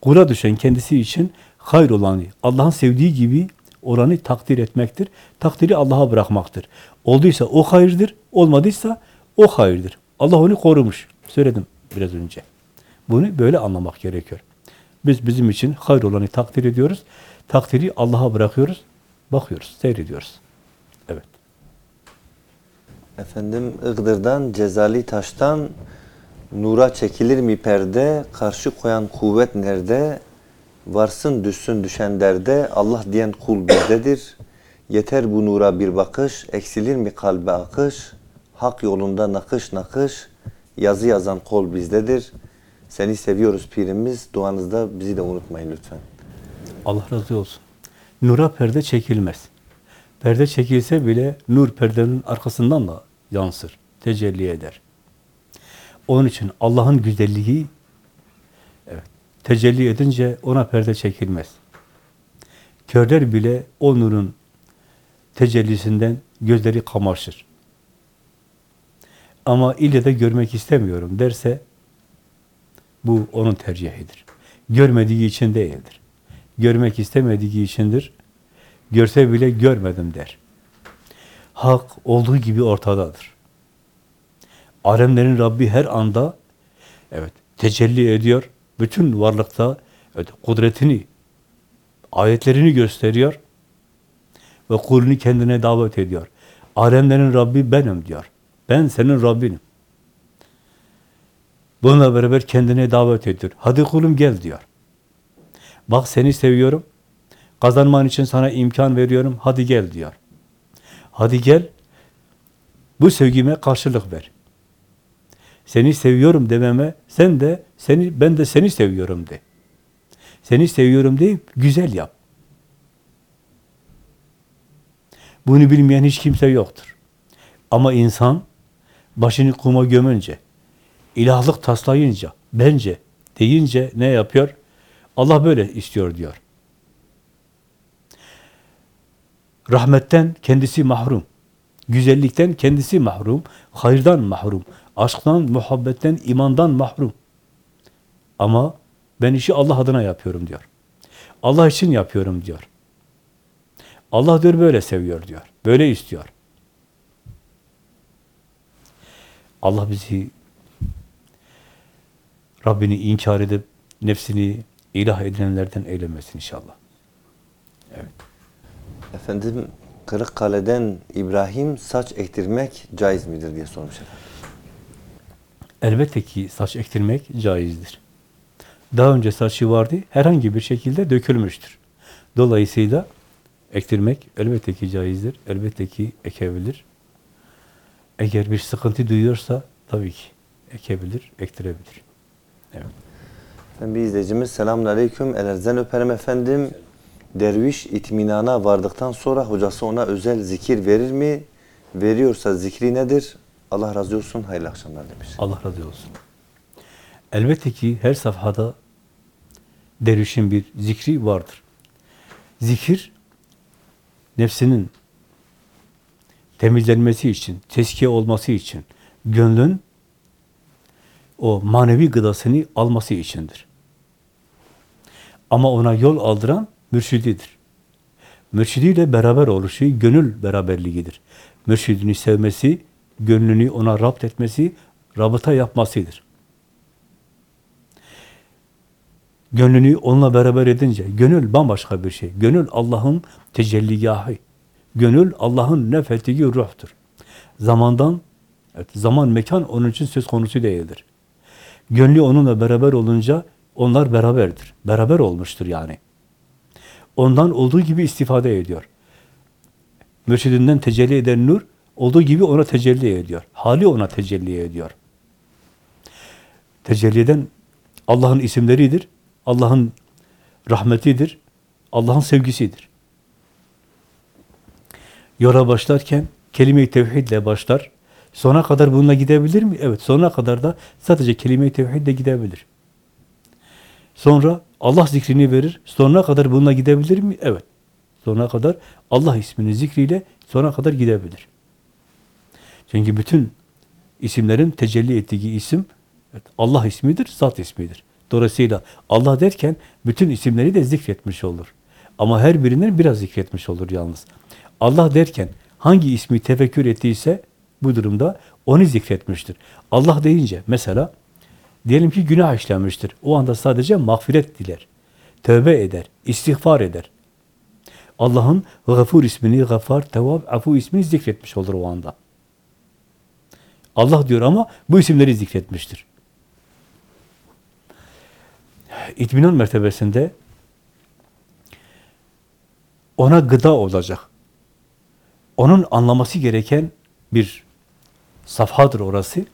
Kula düşen kendisi için hayır olanı, Allah'ın sevdiği gibi olanı takdir etmektir. Takdiri Allah'a bırakmaktır. Olduysa o hayırdır, olmadıysa o hayırdır. Allah onu korumuş. Söyledim biraz önce. Bunu böyle anlamak gerekiyor. Biz bizim için hayır olanı takdir ediyoruz. Takdiri Allah'a bırakıyoruz. Bakıyoruz, seyrediyoruz. Efendim Iğdır'dan, Cezali Taş'tan nura çekilir mi perde, karşı koyan kuvvet nerede? Varsın düşsün düşen derde, Allah diyen kul bizdedir. Yeter bu nura bir bakış, eksilir mi kalbe akış? Hak yolunda nakış nakış, yazı yazan kol bizdedir. Seni seviyoruz pirimiz, duanızda bizi de unutmayın lütfen. Allah razı olsun. Nura perde çekilmez. Perde çekilse bile nur perdenin arkasından da yansır, tecelli eder. Onun için Allah'ın güzelliği evet, tecelli edince ona perde çekilmez. Körler bile o nurun tecellisinden gözleri kamaşır. Ama ille de görmek istemiyorum derse bu onun tercihidir. Görmediği için değildir. Görmek istemediği içindir. Görse bile görmedim der. Hak olduğu gibi ortadadır. Alemlerin Rabbi her anda evet tecelli ediyor. Bütün varlıkta evet, kudretini, ayetlerini gösteriyor ve kulünü kendine davet ediyor. Alemlerin Rabbi benim diyor. Ben senin Rabbinim. Bununla beraber kendine davet ediyor. Hadi kulum gel diyor. Bak seni seviyorum. Kazanman için sana imkan veriyorum. Hadi gel diyor. Hadi gel. Bu sevgime karşılık ver. Seni seviyorum dememe sen de seni ben de seni seviyorum de. Seni seviyorum deyip güzel yap. Bunu bilmeyen hiç kimse yoktur. Ama insan başını kuma gömünce, ilahlık taslayınca, bence deyince ne yapıyor? Allah böyle istiyor diyor. Rahmetten kendisi mahrum. Güzellikten kendisi mahrum. Hayırdan mahrum. Aşktan, muhabbetten, imandan mahrum. Ama ben işi Allah adına yapıyorum diyor. Allah için yapıyorum diyor. Allah diyor böyle seviyor diyor. Böyle istiyor. Allah bizi Rabbini inkar edip nefsini ilah edinenlerden eylemesin inşallah. Evet. Efendim Kırıkkale'den İbrahim saç ektirmek caiz midir diye sormuş efendim. Elbette ki saç ektirmek caizdir. Daha önce saçı vardı, herhangi bir şekilde dökülmüştür. Dolayısıyla ektirmek elbette ki caizdir, elbette ki ekebilir. Eğer bir sıkıntı duyuyorsa tabii ki ekebilir, ektirebilir. Evet. Efendim bir izleyicimiz selamun aleyküm. Ellerinizden öperim efendim. Derviş itminana vardıktan sonra hocası ona özel zikir verir mi? Veriyorsa zikri nedir? Allah razı olsun. Hayırlı akşamlar demiş. Allah razı olsun. Elbette ki her safhada dervişin bir zikri vardır. Zikir, nefsinin temizlenmesi için, teskiye olması için, gönlün o manevi gıdasını alması içindir. Ama ona yol aldıran mürşididir. Mürşidiyle beraber oluşu gönül beraberliğidir. Mürşidini sevmesi, gönlünü ona rapt etmesi, rabıta yapmasıdır. Gönlünü onunla beraber edince, gönül bambaşka bir şey. Gönül Allah'ın tecelligahı. Gönül Allah'ın nefettiği ruhtur. Zamandan, evet, zaman mekan onun için söz konusu değildir. Gönlü onunla beraber olunca onlar beraberdir. Beraber olmuştur yani. Ondan olduğu gibi istifade ediyor. Mürşidinden tecelli eden nur, olduğu gibi ona tecelli ediyor. Hali ona tecelli ediyor. Tecelli eden Allah'ın isimleridir. Allah'ın rahmetidir. Allah'ın sevgisidir. Yola başlarken kelime-i tevhidle başlar. Sona kadar bununla gidebilir mi? Evet, sona kadar da sadece kelime-i tevhidle gidebilir. Sonra Allah zikrini verir. Sonuna kadar bununla gidebilir mi? Evet. Sonuna kadar Allah ismini zikriyle sona kadar gidebilir. Çünkü bütün isimlerin tecelli ettiği isim evet, Allah ismidir, zat ismidir. Dolayısıyla Allah derken bütün isimleri de zikretmiş olur. Ama her birinden biraz zikretmiş olur yalnız. Allah derken hangi ismi tefekkür ettiyse bu durumda onu zikretmiştir. Allah deyince mesela diyelim ki günah işlenmiştir. O anda sadece mağfiret diler. Tövbe eder, istiğfar eder. Allah'ın Gafur ismini, Gafar, Tevab, Afu ismini zikretmiş olur o anda. Allah diyor ama bu isimleri zikretmiştir. İtminan mertebesinde ona gıda olacak. Onun anlaması gereken bir safhadır orası.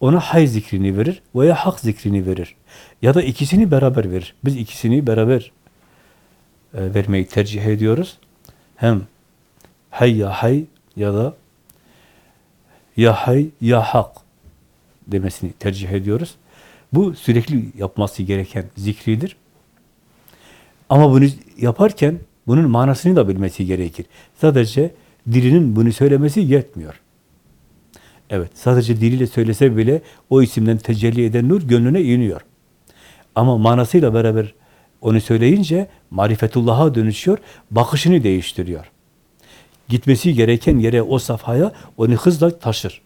Ona hay zikrini verir veya hak zikrini verir. Ya da ikisini beraber verir. Biz ikisini beraber e, vermeyi tercih ediyoruz. Hem hay ya hay ya da ya hay ya hak demesini tercih ediyoruz. Bu sürekli yapması gereken zikridir. Ama bunu yaparken bunun manasını da bilmesi gerekir. Sadece dilinin bunu söylemesi yetmiyor. Evet, sadece diliyle söylese bile o isimden tecelli eden nur gönlüne iniyor. Ama manasıyla beraber onu söyleyince marifetullah'a dönüşüyor, bakışını değiştiriyor. Gitmesi gereken yere, o safhaya onu hızla taşır.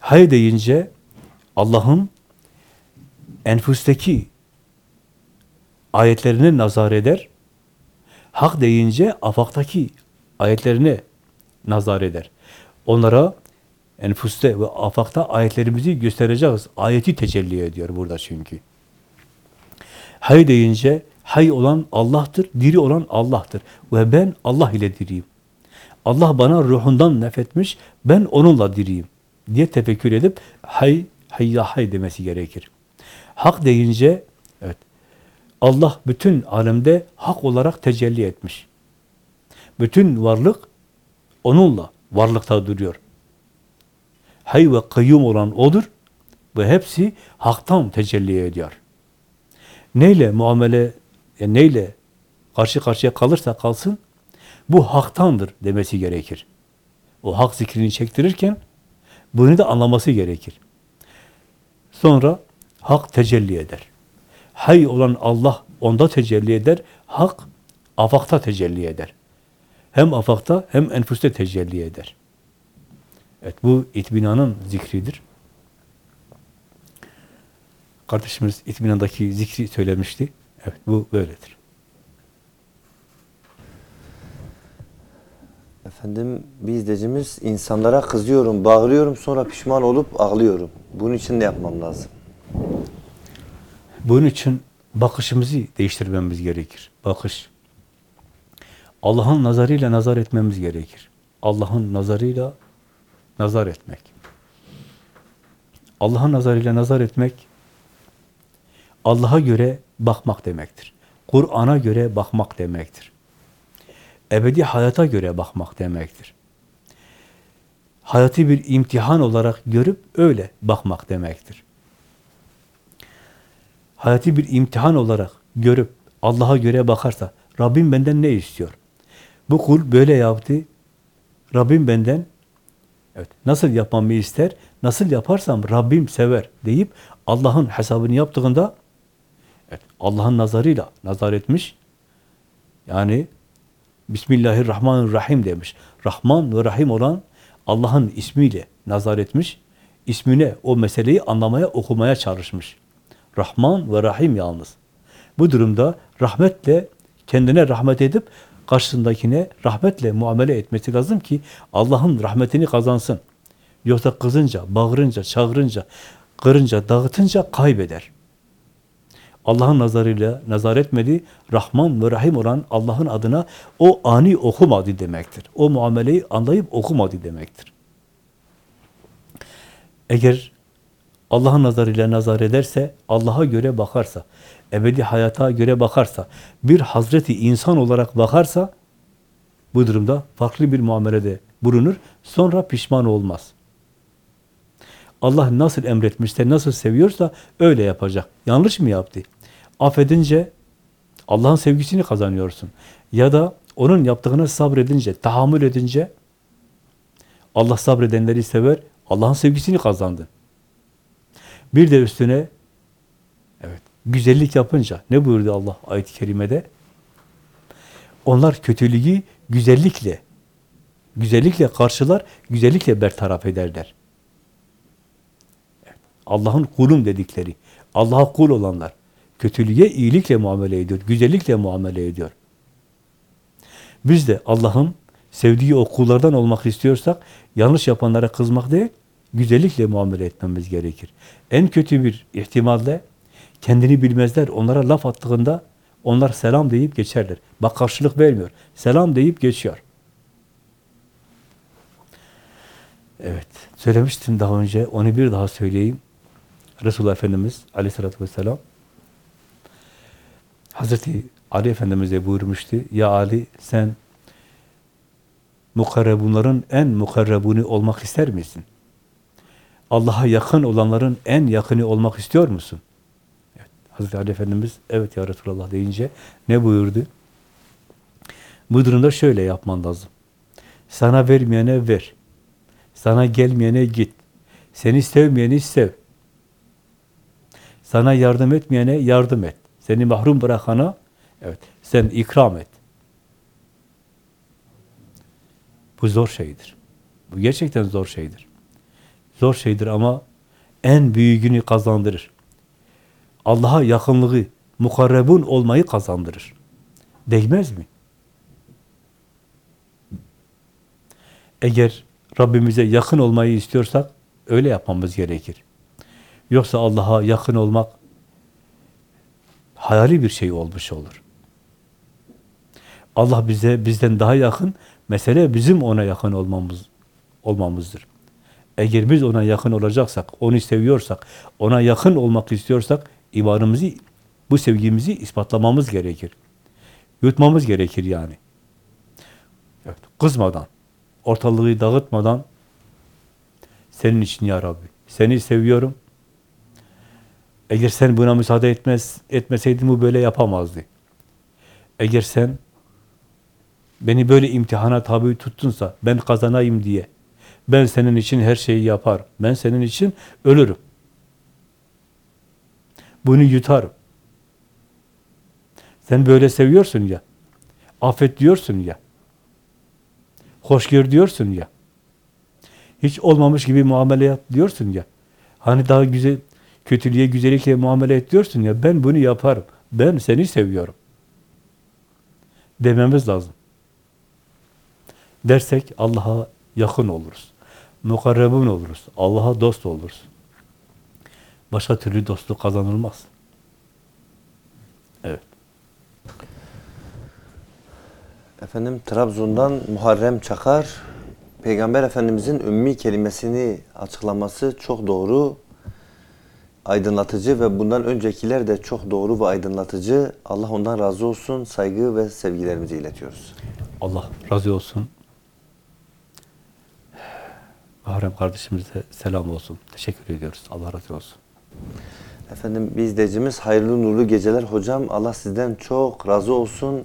Hay deyince Allah'ın enfusteki ayetlerine nazar eder. Hak deyince afaktaki ayetlerine nazar eder. Onlara enfuste ve afakta ayetlerimizi göstereceğiz. Ayeti tecelli ediyor burada çünkü. Hay deyince hay olan Allah'tır, diri olan Allah'tır. Ve ben Allah ile diriyim. Allah bana ruhundan nefetmiş, ben onunla diriyim diye tefekkür edip hay, hayya hay demesi gerekir. Hak deyince, evet, Allah bütün alemde hak olarak tecelli etmiş. Bütün varlık onunla varlıkta duruyor. Hay ve kayyum olan odur ve hepsi haktan tecelli ediyor. Neyle muamele, yani neyle karşı karşıya kalırsa kalsın, bu haktandır demesi gerekir. O hak zikrini çektirirken bunu da anlaması gerekir. Sonra hak tecelli eder. Hay olan Allah onda tecelli eder. Hak afakta tecelli eder. Hem afakta hem enfüste tecelli eder. Evet bu itminanın zikridir. Kardeşimiz itminandaki zikri söylemişti. Evet bu böyledir. Efendim bir izleyicimiz insanlara kızıyorum, bağırıyorum sonra pişman olup ağlıyorum. Bunun için ne yapmam lazım? Bunun için bakışımızı değiştirmemiz gerekir. Bakış. Allah'ın nazarıyla nazar etmemiz gerekir. Allah'ın nazarıyla nazar etmek. Allah'ın nazarıyla nazar etmek Allah'a göre bakmak demektir. Kur'an'a göre bakmak demektir. Ebedi hayata göre bakmak demektir. Hayatı bir imtihan olarak görüp öyle bakmak demektir. Hayatı bir imtihan olarak görüp Allah'a göre bakarsa Rabbim benden ne istiyor? Bu kul böyle yaptı. Rabbim benden evet nasıl yapmamı ister? Nasıl yaparsam Rabbim sever deyip Allah'ın hesabını yaptığında evet, Allah'ın nazarıyla nazar etmiş. Yani Bismillahirrahmanirrahim demiş. Rahman ve Rahim olan Allah'ın ismiyle nazar etmiş. İsmine o meseleyi anlamaya, okumaya çalışmış. Rahman ve Rahim yalnız. Bu durumda rahmetle kendine rahmet edip karşısındakine rahmetle muamele etmesi lazım ki Allah'ın rahmetini kazansın. Yoksa kızınca, bağırınca, çağırınca, kırınca, dağıtınca kaybeder. Allah'ın nazarıyla nazar etmedi, Rahman ve Rahim olan Allah'ın adına o ani okumadı demektir. O muameleyi anlayıp okumadı demektir. Eğer Allah'ın nazarıyla nazar ederse, Allah'a göre bakarsa, ebedi hayata göre bakarsa, bir Hazreti insan olarak bakarsa, bu durumda farklı bir muamelede bulunur, sonra pişman olmaz. Allah nasıl emretmişse, nasıl seviyorsa öyle yapacak. Yanlış mı yaptı? Affedince Allah'ın sevgisini kazanıyorsun. Ya da onun yaptığını sabredince, tahammül edince Allah sabredenleri sever, Allah'ın sevgisini kazandın. Bir de üstüne evet güzellik yapınca ne buyurdu Allah ayet-i kerimede? Onlar kötülüğü güzellikle güzellikle karşılar, güzellikle bertaraf ederler. Allah'ın kulum dedikleri, Allah'a kul olanlar kötülüğe iyilikle muamele ediyor, güzellikle muamele ediyor. Biz de Allah'ın sevdiği o kullardan olmak istiyorsak yanlış yapanlara kızmak değil, güzellikle muamele etmemiz gerekir. En kötü bir ihtimalle kendini bilmezler. Onlara laf attığında onlar selam deyip geçerler. Bak karşılık vermiyor. Selam deyip geçiyor. Evet. Söylemiştim daha önce. Onu bir daha söyleyeyim. Resulullah Efendimiz aleyhissalatü vesselam Hazreti Ali Efendimiz'e buyurmuştu. Ya Ali sen mukarrebunların en mukarrebuni olmak ister misin? Allah'a yakın olanların en yakını olmak istiyor musun? Hazreti Ali Efendimiz evet ya Resulallah deyince ne buyurdu? Bu durumda şöyle yapman lazım. Sana vermeyene ver. Sana gelmeyene git. Seni sevmeyeni sev. Sana yardım etmeyene yardım et. Seni mahrum bırakana evet sen ikram et. Bu zor şeydir. Bu gerçekten zor şeydir. Zor şeydir ama en büyüğünü kazandırır. Allah'a yakınlığı, mukarrebun olmayı kazandırır. Değmez mi? Eğer Rabbimize yakın olmayı istiyorsak öyle yapmamız gerekir. Yoksa Allah'a yakın olmak hayali bir şey olmuş olur. Allah bize bizden daha yakın, mesele bizim ona yakın olmamız olmamızdır. Eğer biz ona yakın olacaksak, onu seviyorsak, ona yakın olmak istiyorsak imanımızı, bu sevgimizi ispatlamamız gerekir. Yutmamız gerekir yani. Evet, kızmadan, ortalığı dağıtmadan senin için ya Rabbi, seni seviyorum. Eğer sen buna müsaade etmez, etmeseydin bu böyle yapamazdı. Eğer sen beni böyle imtihana tabi tuttunsa, ben kazanayım diye, ben senin için her şeyi yaparım, ben senin için ölürüm. Bunu yutarım. Sen böyle seviyorsun ya, affet diyorsun ya, hoş gör diyorsun ya, hiç olmamış gibi muamele yap diyorsun ya, hani daha güzel, kötülüğe güzellikle muamele et diyorsun ya, ben bunu yaparım, ben seni seviyorum dememiz lazım. Dersek Allah'a yakın oluruz. Mukarrebun oluruz. Allah'a dost oluruz. Başka türlü dostluk kazanılmaz. Evet. Efendim Trabzon'dan Muharrem Çakar, Peygamber Efendimizin ümmi kelimesini açıklaması çok doğru, aydınlatıcı ve bundan öncekiler de çok doğru ve aydınlatıcı. Allah ondan razı olsun, saygı ve sevgilerimizi iletiyoruz. Allah razı olsun. Muharrem kardeşimize selam olsun. Teşekkür ediyoruz. Allah razı olsun. Efendim bir izleyicimiz hayırlı nurlu geceler hocam. Allah sizden çok razı olsun.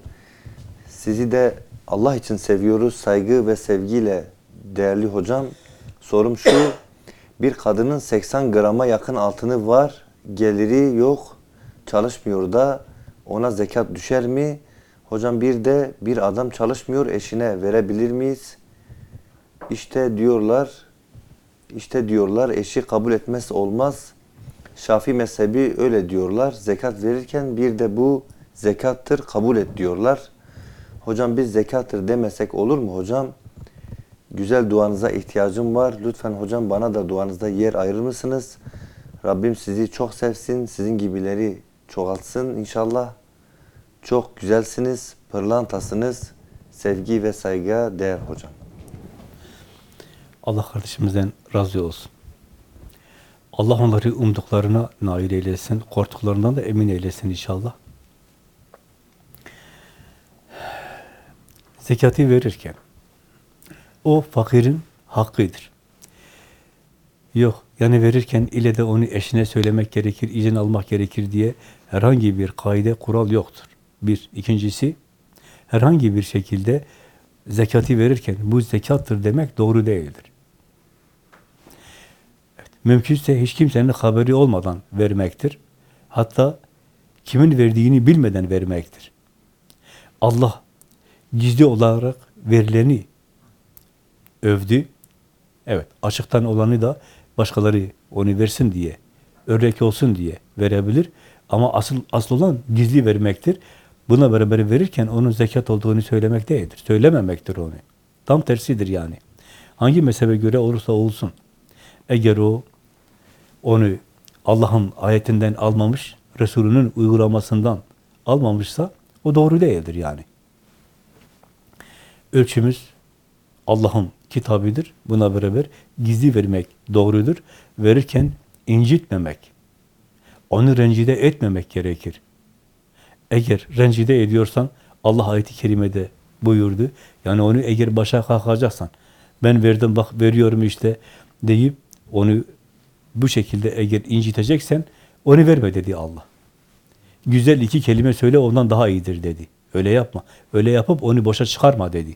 Sizi de Allah için seviyoruz. Saygı ve sevgiyle değerli hocam. Sorum şu. Bir kadının 80 grama yakın altını var. Geliri yok. Çalışmıyor da ona zekat düşer mi? Hocam bir de bir adam çalışmıyor eşine verebilir miyiz? İşte diyorlar, işte diyorlar eşi kabul etmez olmaz. Şafii mezhebi öyle diyorlar. Zekat verirken bir de bu zekattır kabul et diyorlar. Hocam biz zekattır demesek olur mu hocam? Güzel duanıza ihtiyacım var. Lütfen hocam bana da duanızda yer ayırır mısınız? Rabbim sizi çok sevsin. Sizin gibileri çoğaltsın inşallah. Çok güzelsiniz. Pırlantasınız. Sevgi ve saygıya değer hocam. Allah kardeşimizden razı olsun. Allah onları umduklarına nail eylesin, korktuklarından da emin eylesin inşallah. Zekatı verirken o fakirin hakkıdır. Yok, yani verirken ile de onu eşine söylemek gerekir, izin almak gerekir diye herhangi bir kaide, kural yoktur. Bir. ikincisi herhangi bir şekilde zekatı verirken bu zekattır demek doğru değildir. Mümkünse hiç kimsenin haberi olmadan vermektir. Hatta kimin verdiğini bilmeden vermektir. Allah gizli olarak verileni övdü. Evet, açıktan olanı da başkaları onu versin diye, örnek olsun diye verebilir. Ama asıl asıl olan gizli vermektir. Buna beraber verirken onun zekat olduğunu söylemek değildir. Söylememektir onu. Tam tersidir yani. Hangi mezhebe göre olursa olsun. Eğer o onu Allah'ın ayetinden almamış, Resulünün uygulamasından almamışsa o doğru değildir yani. Ölçümüz Allah'ın kitabıdır. Buna beraber gizli vermek doğrudur. Verirken incitmemek, onu rencide etmemek gerekir. Eğer rencide ediyorsan Allah ayeti kerimede buyurdu. Yani onu eğer başa kalkacaksan ben verdim bak veriyorum işte deyip onu bu şekilde eğer inciteceksen onu verme dedi Allah. Güzel iki kelime söyle ondan daha iyidir dedi. Öyle yapma. Öyle yapıp onu boşa çıkarma dedi.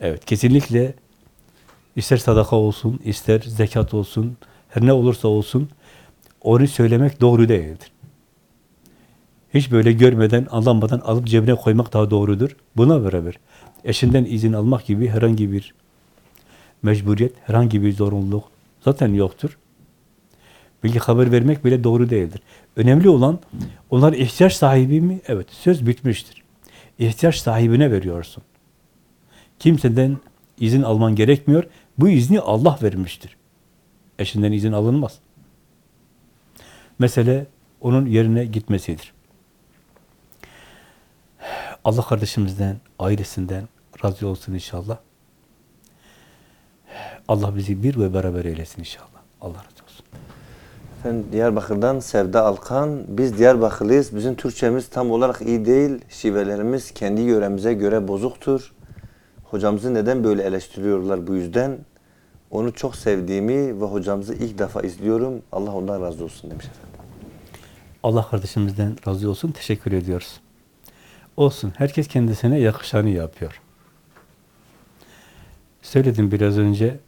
Evet, kesinlikle ister sadaka olsun, ister zekat olsun, her ne olursa olsun onu söylemek doğru değildir. Hiç böyle görmeden, anlamadan alıp cebine koymak daha doğrudur. Buna beraber eşinden izin almak gibi herhangi bir mecburiyet, herhangi bir zorunluluk zaten yoktur. Bilgi haber vermek bile doğru değildir. Önemli olan onlar ihtiyaç sahibi mi? Evet, söz bitmiştir. İhtiyaç sahibine veriyorsun. Kimseden izin alman gerekmiyor. Bu izni Allah vermiştir. Eşinden izin alınmaz. Mesele onun yerine gitmesidir. Allah kardeşimizden, ailesinden razı olsun inşallah. Allah bizi bir ve beraber eylesin inşallah. Allah razı olsun. Efendim Diyarbakır'dan Sevda Alkan. Biz Diyarbakırlıyız. Bizim Türkçemiz tam olarak iyi değil. Şivelerimiz kendi yöremize göre bozuktur. Hocamızı neden böyle eleştiriyorlar bu yüzden? Onu çok sevdiğimi ve hocamızı ilk defa izliyorum. Allah ondan razı olsun demiş efendim. Allah kardeşimizden razı olsun. Teşekkür ediyoruz. Olsun. Herkes kendisine yakışanı yapıyor. Söyledim biraz önce.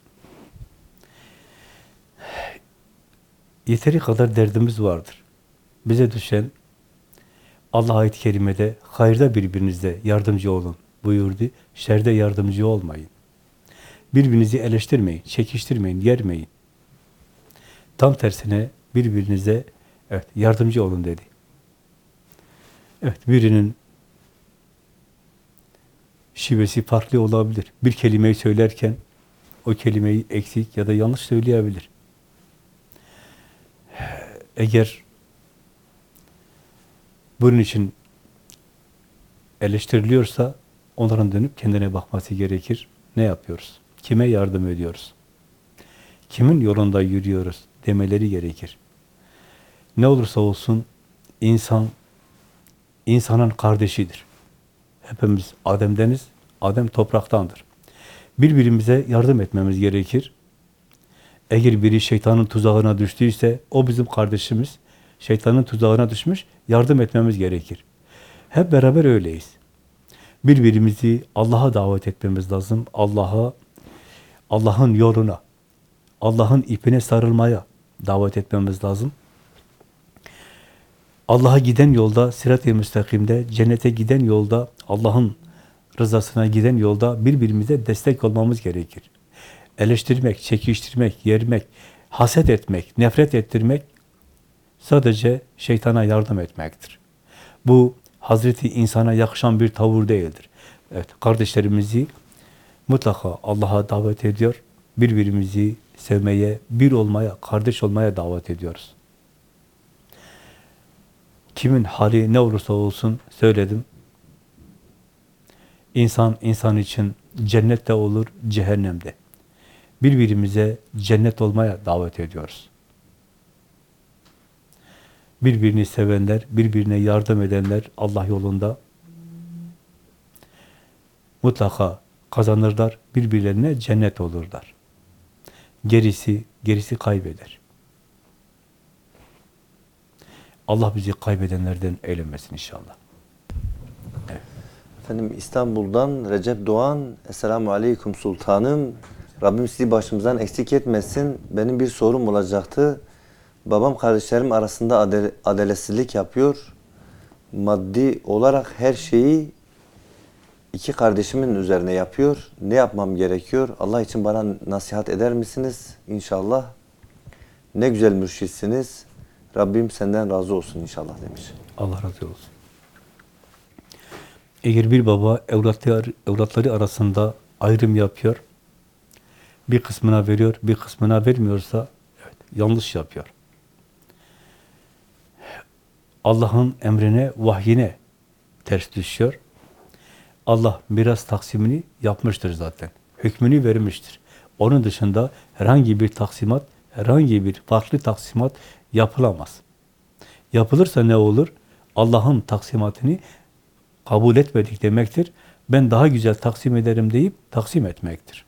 Yeteri kadar derdimiz vardır. Bize düşen Allah ayet-i kerimede hayırda birbirinize yardımcı olun buyurdu. Şerde yardımcı olmayın. Birbirinizi eleştirmeyin, çekiştirmeyin, yermeyin. Tam tersine birbirinize evet yardımcı olun dedi. Evet birinin şivesi farklı olabilir. Bir kelimeyi söylerken o kelimeyi eksik ya da yanlış söyleyebilir. Eğer bunun için eleştiriliyorsa onların dönüp kendine bakması gerekir. Ne yapıyoruz? Kime yardım ediyoruz? Kimin yolunda yürüyoruz demeleri gerekir. Ne olursa olsun insan insanın kardeşidir. Hepimiz Adem'deniz, Adem topraktandır. Birbirimize yardım etmemiz gerekir. Eğer biri şeytanın tuzağına düştüyse, o bizim kardeşimiz, şeytanın tuzağına düşmüş, yardım etmemiz gerekir. Hep beraber öyleyiz. Birbirimizi Allah'a davet etmemiz lazım. Allah'a, Allah'ın yoluna, Allah'ın ipine sarılmaya davet etmemiz lazım. Allah'a giden yolda, sirat-i müstakimde, cennete giden yolda, Allah'ın rızasına giden yolda birbirimize destek olmamız gerekir. Eleştirmek, çekiştirmek, yermek, haset etmek, nefret ettirmek sadece şeytana yardım etmektir. Bu Hazreti insana yakışan bir tavır değildir. Evet, kardeşlerimizi mutlaka Allah'a davet ediyor. Birbirimizi sevmeye, bir olmaya, kardeş olmaya davet ediyoruz. Kimin hali ne olursa olsun söyledim. İnsan, insan için cennette olur, cehennemde. Birbirimize cennet olmaya davet ediyoruz. Birbirini sevenler, birbirine yardım edenler Allah yolunda mutlaka kazanırlar, birbirlerine cennet olurlar. Gerisi, gerisi kaybeder. Allah bizi kaybedenlerden eylemesin inşallah. Efendim İstanbul'dan Recep Doğan. Esselamu Aleyküm Sultanım. Rabbim sizi başımızdan eksik etmesin. Benim bir sorum olacaktı. Babam kardeşlerim arasında adel- adaletsizlik yapıyor. Maddi olarak her şeyi iki kardeşimin üzerine yapıyor. Ne yapmam gerekiyor? Allah için bana nasihat eder misiniz? İnşallah. Ne güzel mürşitsiniz. Rabbim senden razı olsun inşallah demiş. Allah razı olsun. Eğer bir baba evlatları, evlatları arasında ayrım yapıyor, bir kısmına veriyor, bir kısmına vermiyorsa evet, yanlış yapıyor. Allah'ın emrine, vahyine ters düşüyor. Allah miras taksimini yapmıştır zaten. Hükmünü vermiştir. Onun dışında herhangi bir taksimat, herhangi bir farklı taksimat yapılamaz. Yapılırsa ne olur? Allah'ın taksimatını kabul etmedik demektir. Ben daha güzel taksim ederim deyip taksim etmektir.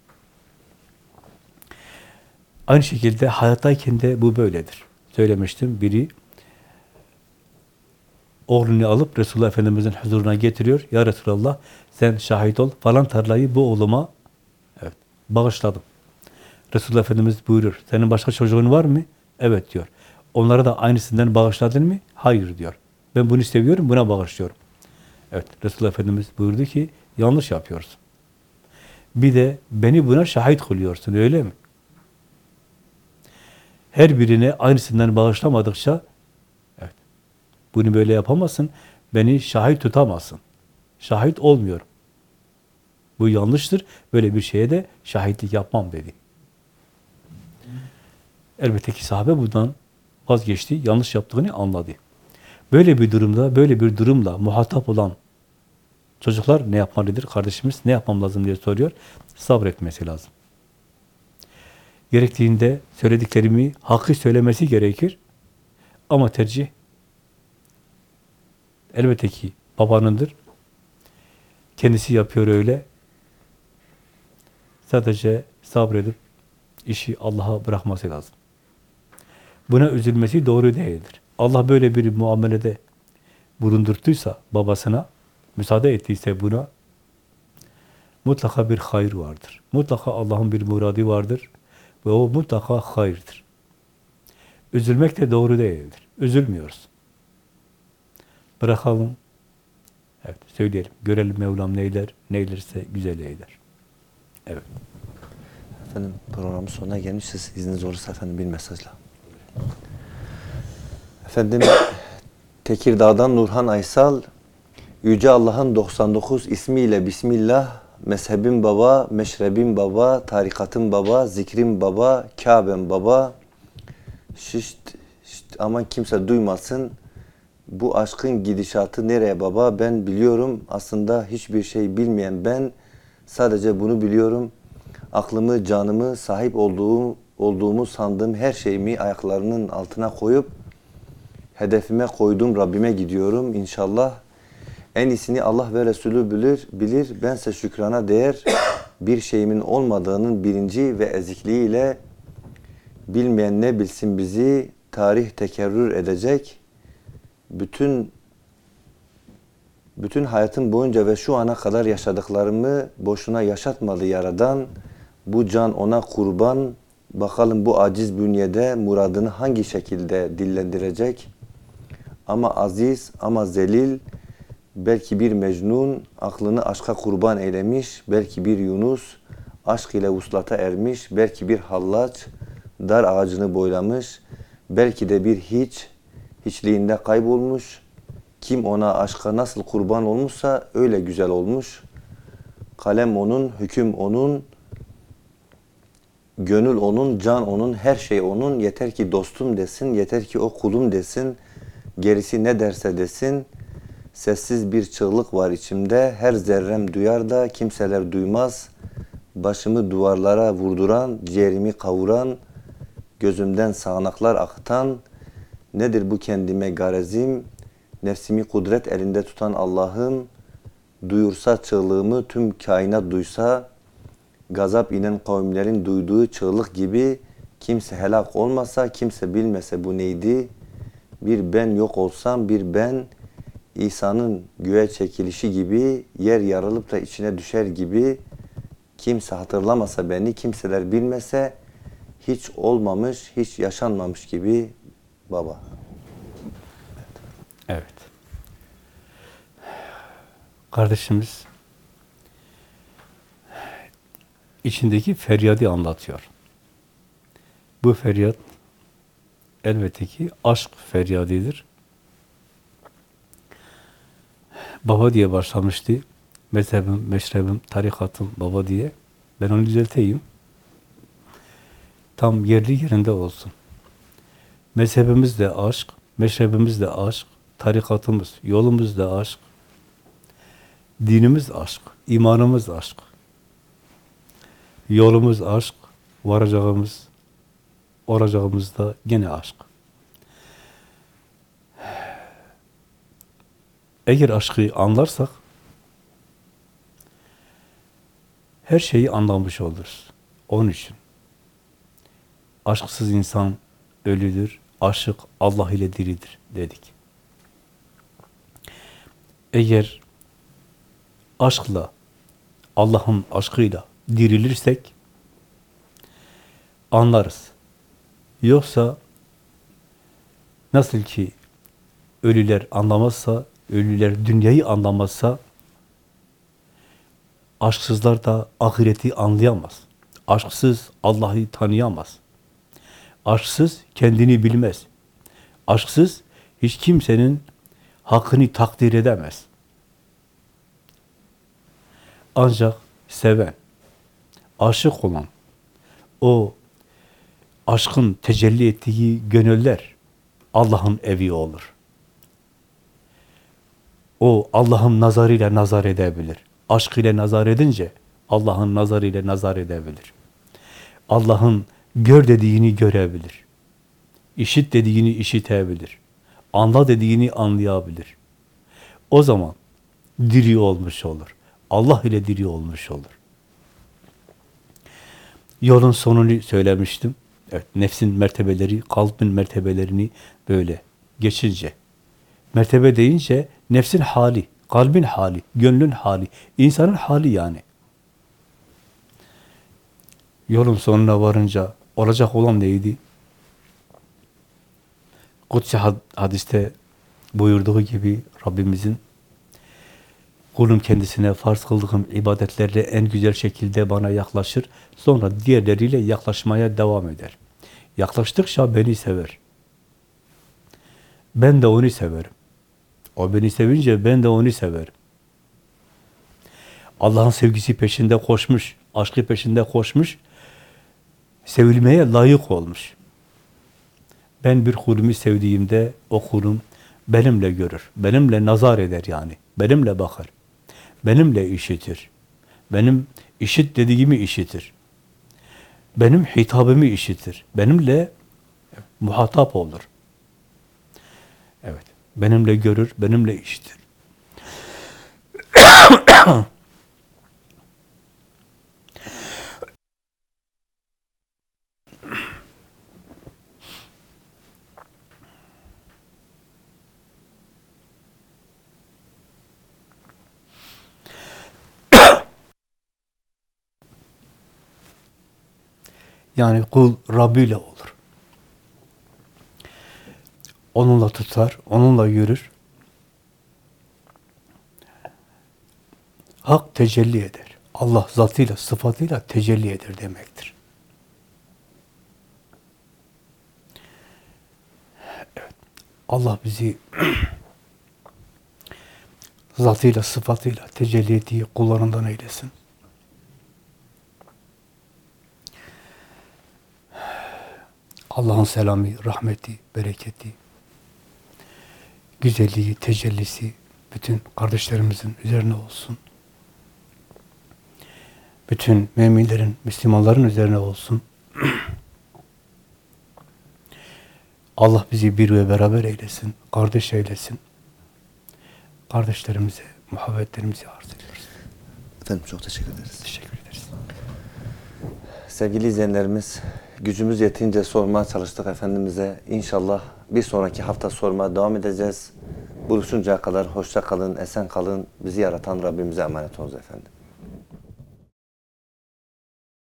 Aynı şekilde hayattayken de bu böyledir. Söylemiştim biri oğlunu alıp Resulullah Efendimiz'in huzuruna getiriyor. Ya Resulallah sen şahit ol falan tarlayı bu oğluma evet, bağışladım. Resulullah Efendimiz buyuruyor. Senin başka çocuğun var mı? Evet diyor. Onlara da aynısından bağışladın mı? Hayır diyor. Ben bunu seviyorum, buna bağışlıyorum. Evet, Resulullah Efendimiz buyurdu ki yanlış yapıyorsun. Bir de beni buna şahit kılıyorsun, öyle mi? Her birine aynısından bağışlamadıkça evet, bunu böyle yapamazsın, beni şahit tutamazsın. Şahit olmuyorum. Bu yanlıştır, böyle bir şeye de şahitlik yapmam dedi. Elbette ki sahabe bundan vazgeçti, yanlış yaptığını anladı. Böyle bir durumda, böyle bir durumla muhatap olan çocuklar ne yapmalıdır? Kardeşimiz ne yapmam lazım diye soruyor. Sabretmesi lazım. Gerektiğinde söylediklerimi hakkı söylemesi gerekir. Ama tercih elbette ki babanındır. Kendisi yapıyor öyle. Sadece sabredip işi Allah'a bırakması lazım. Buna üzülmesi doğru değildir. Allah böyle bir muamelede bulundurtuysa babasına, müsaade ettiyse buna, mutlaka bir hayır vardır. Mutlaka Allah'ın bir muradı vardır ve o mutlaka hayırdır. Üzülmek de doğru değildir. Üzülmüyoruz. Bırakalım. Evet, söyleyelim. Görelim Mevlam neyler, neylerse güzel eyler. Evet. Efendim programın sonuna gelmişiz. İzniniz olursa efendim bir mesajla. Efendim [coughs] Tekirdağ'dan Nurhan Aysal Yüce Allah'ın 99 ismiyle Bismillah mezhebim baba, meşrebim baba, tarikatım baba, zikrim baba, Kabe'm baba. Şişt, şişt, aman kimse duymasın. Bu aşkın gidişatı nereye baba? Ben biliyorum. Aslında hiçbir şey bilmeyen ben sadece bunu biliyorum. Aklımı, canımı, sahip olduğum, olduğumu sandığım her şeyimi ayaklarının altına koyup hedefime koyduğum Rabbime gidiyorum inşallah. En iyisini Allah ve Resulü bilir, bilir. Bense şükrana değer [coughs] bir şeyimin olmadığının birinci ve ezikliğiyle bilmeyen ne bilsin bizi tarih tekerrür edecek. Bütün bütün hayatım boyunca ve şu ana kadar yaşadıklarımı boşuna yaşatmadı yaradan. Bu can ona kurban. Bakalım bu aciz bünyede muradını hangi şekilde dillendirecek? Ama aziz ama zelil, belki bir Mecnun aklını aşka kurban eylemiş, belki bir Yunus aşk ile vuslata ermiş, belki bir hallaç dar ağacını boylamış, belki de bir hiç hiçliğinde kaybolmuş. Kim ona aşka nasıl kurban olmuşsa öyle güzel olmuş. Kalem onun, hüküm onun, gönül onun, can onun, her şey onun. Yeter ki dostum desin, yeter ki o kulum desin. Gerisi ne derse desin. Sessiz bir çığlık var içimde. Her zerrem duyar da kimseler duymaz. Başımı duvarlara vurduran, ciğerimi kavuran, gözümden sağanaklar akıtan. Nedir bu kendime garezim? Nefsimi kudret elinde tutan Allah'ım. Duyursa çığlığımı tüm kainat duysa, gazap inen kavimlerin duyduğu çığlık gibi kimse helak olmasa, kimse bilmese bu neydi? Bir ben yok olsam, bir ben İsa'nın göğe çekilişi gibi, yer yarılıp da içine düşer gibi kimse hatırlamasa beni, kimseler bilmese hiç olmamış, hiç yaşanmamış gibi baba. Evet. Kardeşimiz içindeki feryadı anlatıyor. Bu feryat elbette ki aşk feryadıdır. Baba diye başlamıştı. Mezhebim, meşrebim, tarikatım baba diye. Ben onu düzelteyim. Tam yerli yerinde olsun. Mezhebimiz de aşk, meşrebimiz de aşk, tarikatımız, yolumuz da aşk, dinimiz aşk, imanımız aşk, yolumuz aşk, varacağımız, olacağımız da gene aşk. Eğer aşkı anlarsak, her şeyi anlamış oluruz. Onun için. Aşksız insan ölüdür, aşık Allah ile diridir dedik. eğer aşkla, Allah'ın aşkıyla dirilirsek anlarız. Yoksa nasıl ki ölüler anlamazsa, ölüler dünyayı anlamazsa aşksızlar da ahireti anlayamaz. Aşksız Allah'ı tanıyamaz. Aşksız kendini bilmez. Aşksız hiç kimsenin hakkını takdir edemez. Ancak seven, aşık olan, o aşkın tecelli ettiği gönüller Allah'ın evi olur. O Allah'ın nazarıyla nazar edebilir. Aşk ile nazar edince Allah'ın nazarıyla nazar edebilir. Allah'ın gör dediğini görebilir. İşit dediğini işitebilir. Anla dediğini anlayabilir. O zaman diri olmuş olur. Allah ile diri olmuş olur. Yolun sonunu söylemiştim. Evet, nefsin mertebeleri, kalbin mertebelerini böyle geçince. Mertebe deyince nefsin hali, kalbin hali, gönlün hali, insanın hali yani. Yolun sonuna varınca olacak olan neydi? Kutsi had- hadiste buyurduğu gibi Rabbimizin kulum kendisine farz kıldığım ibadetlerle en güzel şekilde bana yaklaşır. Sonra diğerleriyle yaklaşmaya devam eder. Yaklaştıkça beni sever. Ben de onu severim. O beni sevince ben de onu severim. Allah'ın sevgisi peşinde koşmuş, aşkı peşinde koşmuş, sevilmeye layık olmuş. Ben bir kulumu sevdiğimde o kulum benimle görür, benimle nazar eder yani, benimle bakar, benimle işitir. Benim işit dediğimi işitir. Benim hitabımı işitir. Benimle muhatap olur. Benimle görür, benimle işitir. [coughs] Yani kul Rabbi ile olur. Onunla tutar, onunla yürür. Hak tecelli eder. Allah zatıyla, sıfatıyla tecelli eder demektir. Allah bizi [clears throat] zatıyla, sıfatıyla tecelli ettiği kullarından eylesin. Allah'ın selamı, rahmeti, bereketi, güzelliği, tecellisi bütün kardeşlerimizin üzerine olsun. Bütün müminlerin, Müslümanların üzerine olsun. [clears throat] Allah bizi bir ve beraber eylesin, kardeş eylesin. Kardeşlerimize, muhabbetlerimizi arz ediyoruz. Efendim çok teşekkür ederiz. Teşekkür ederiz. Sevgili izleyenlerimiz, gücümüz yetince sormaya çalıştık Efendimiz'e. İnşallah bir sonraki hafta sormaya devam edeceğiz. Buluşuncaya kadar hoşça kalın, esen kalın. Bizi yaratan Rabbimize emanet olunuz efendim.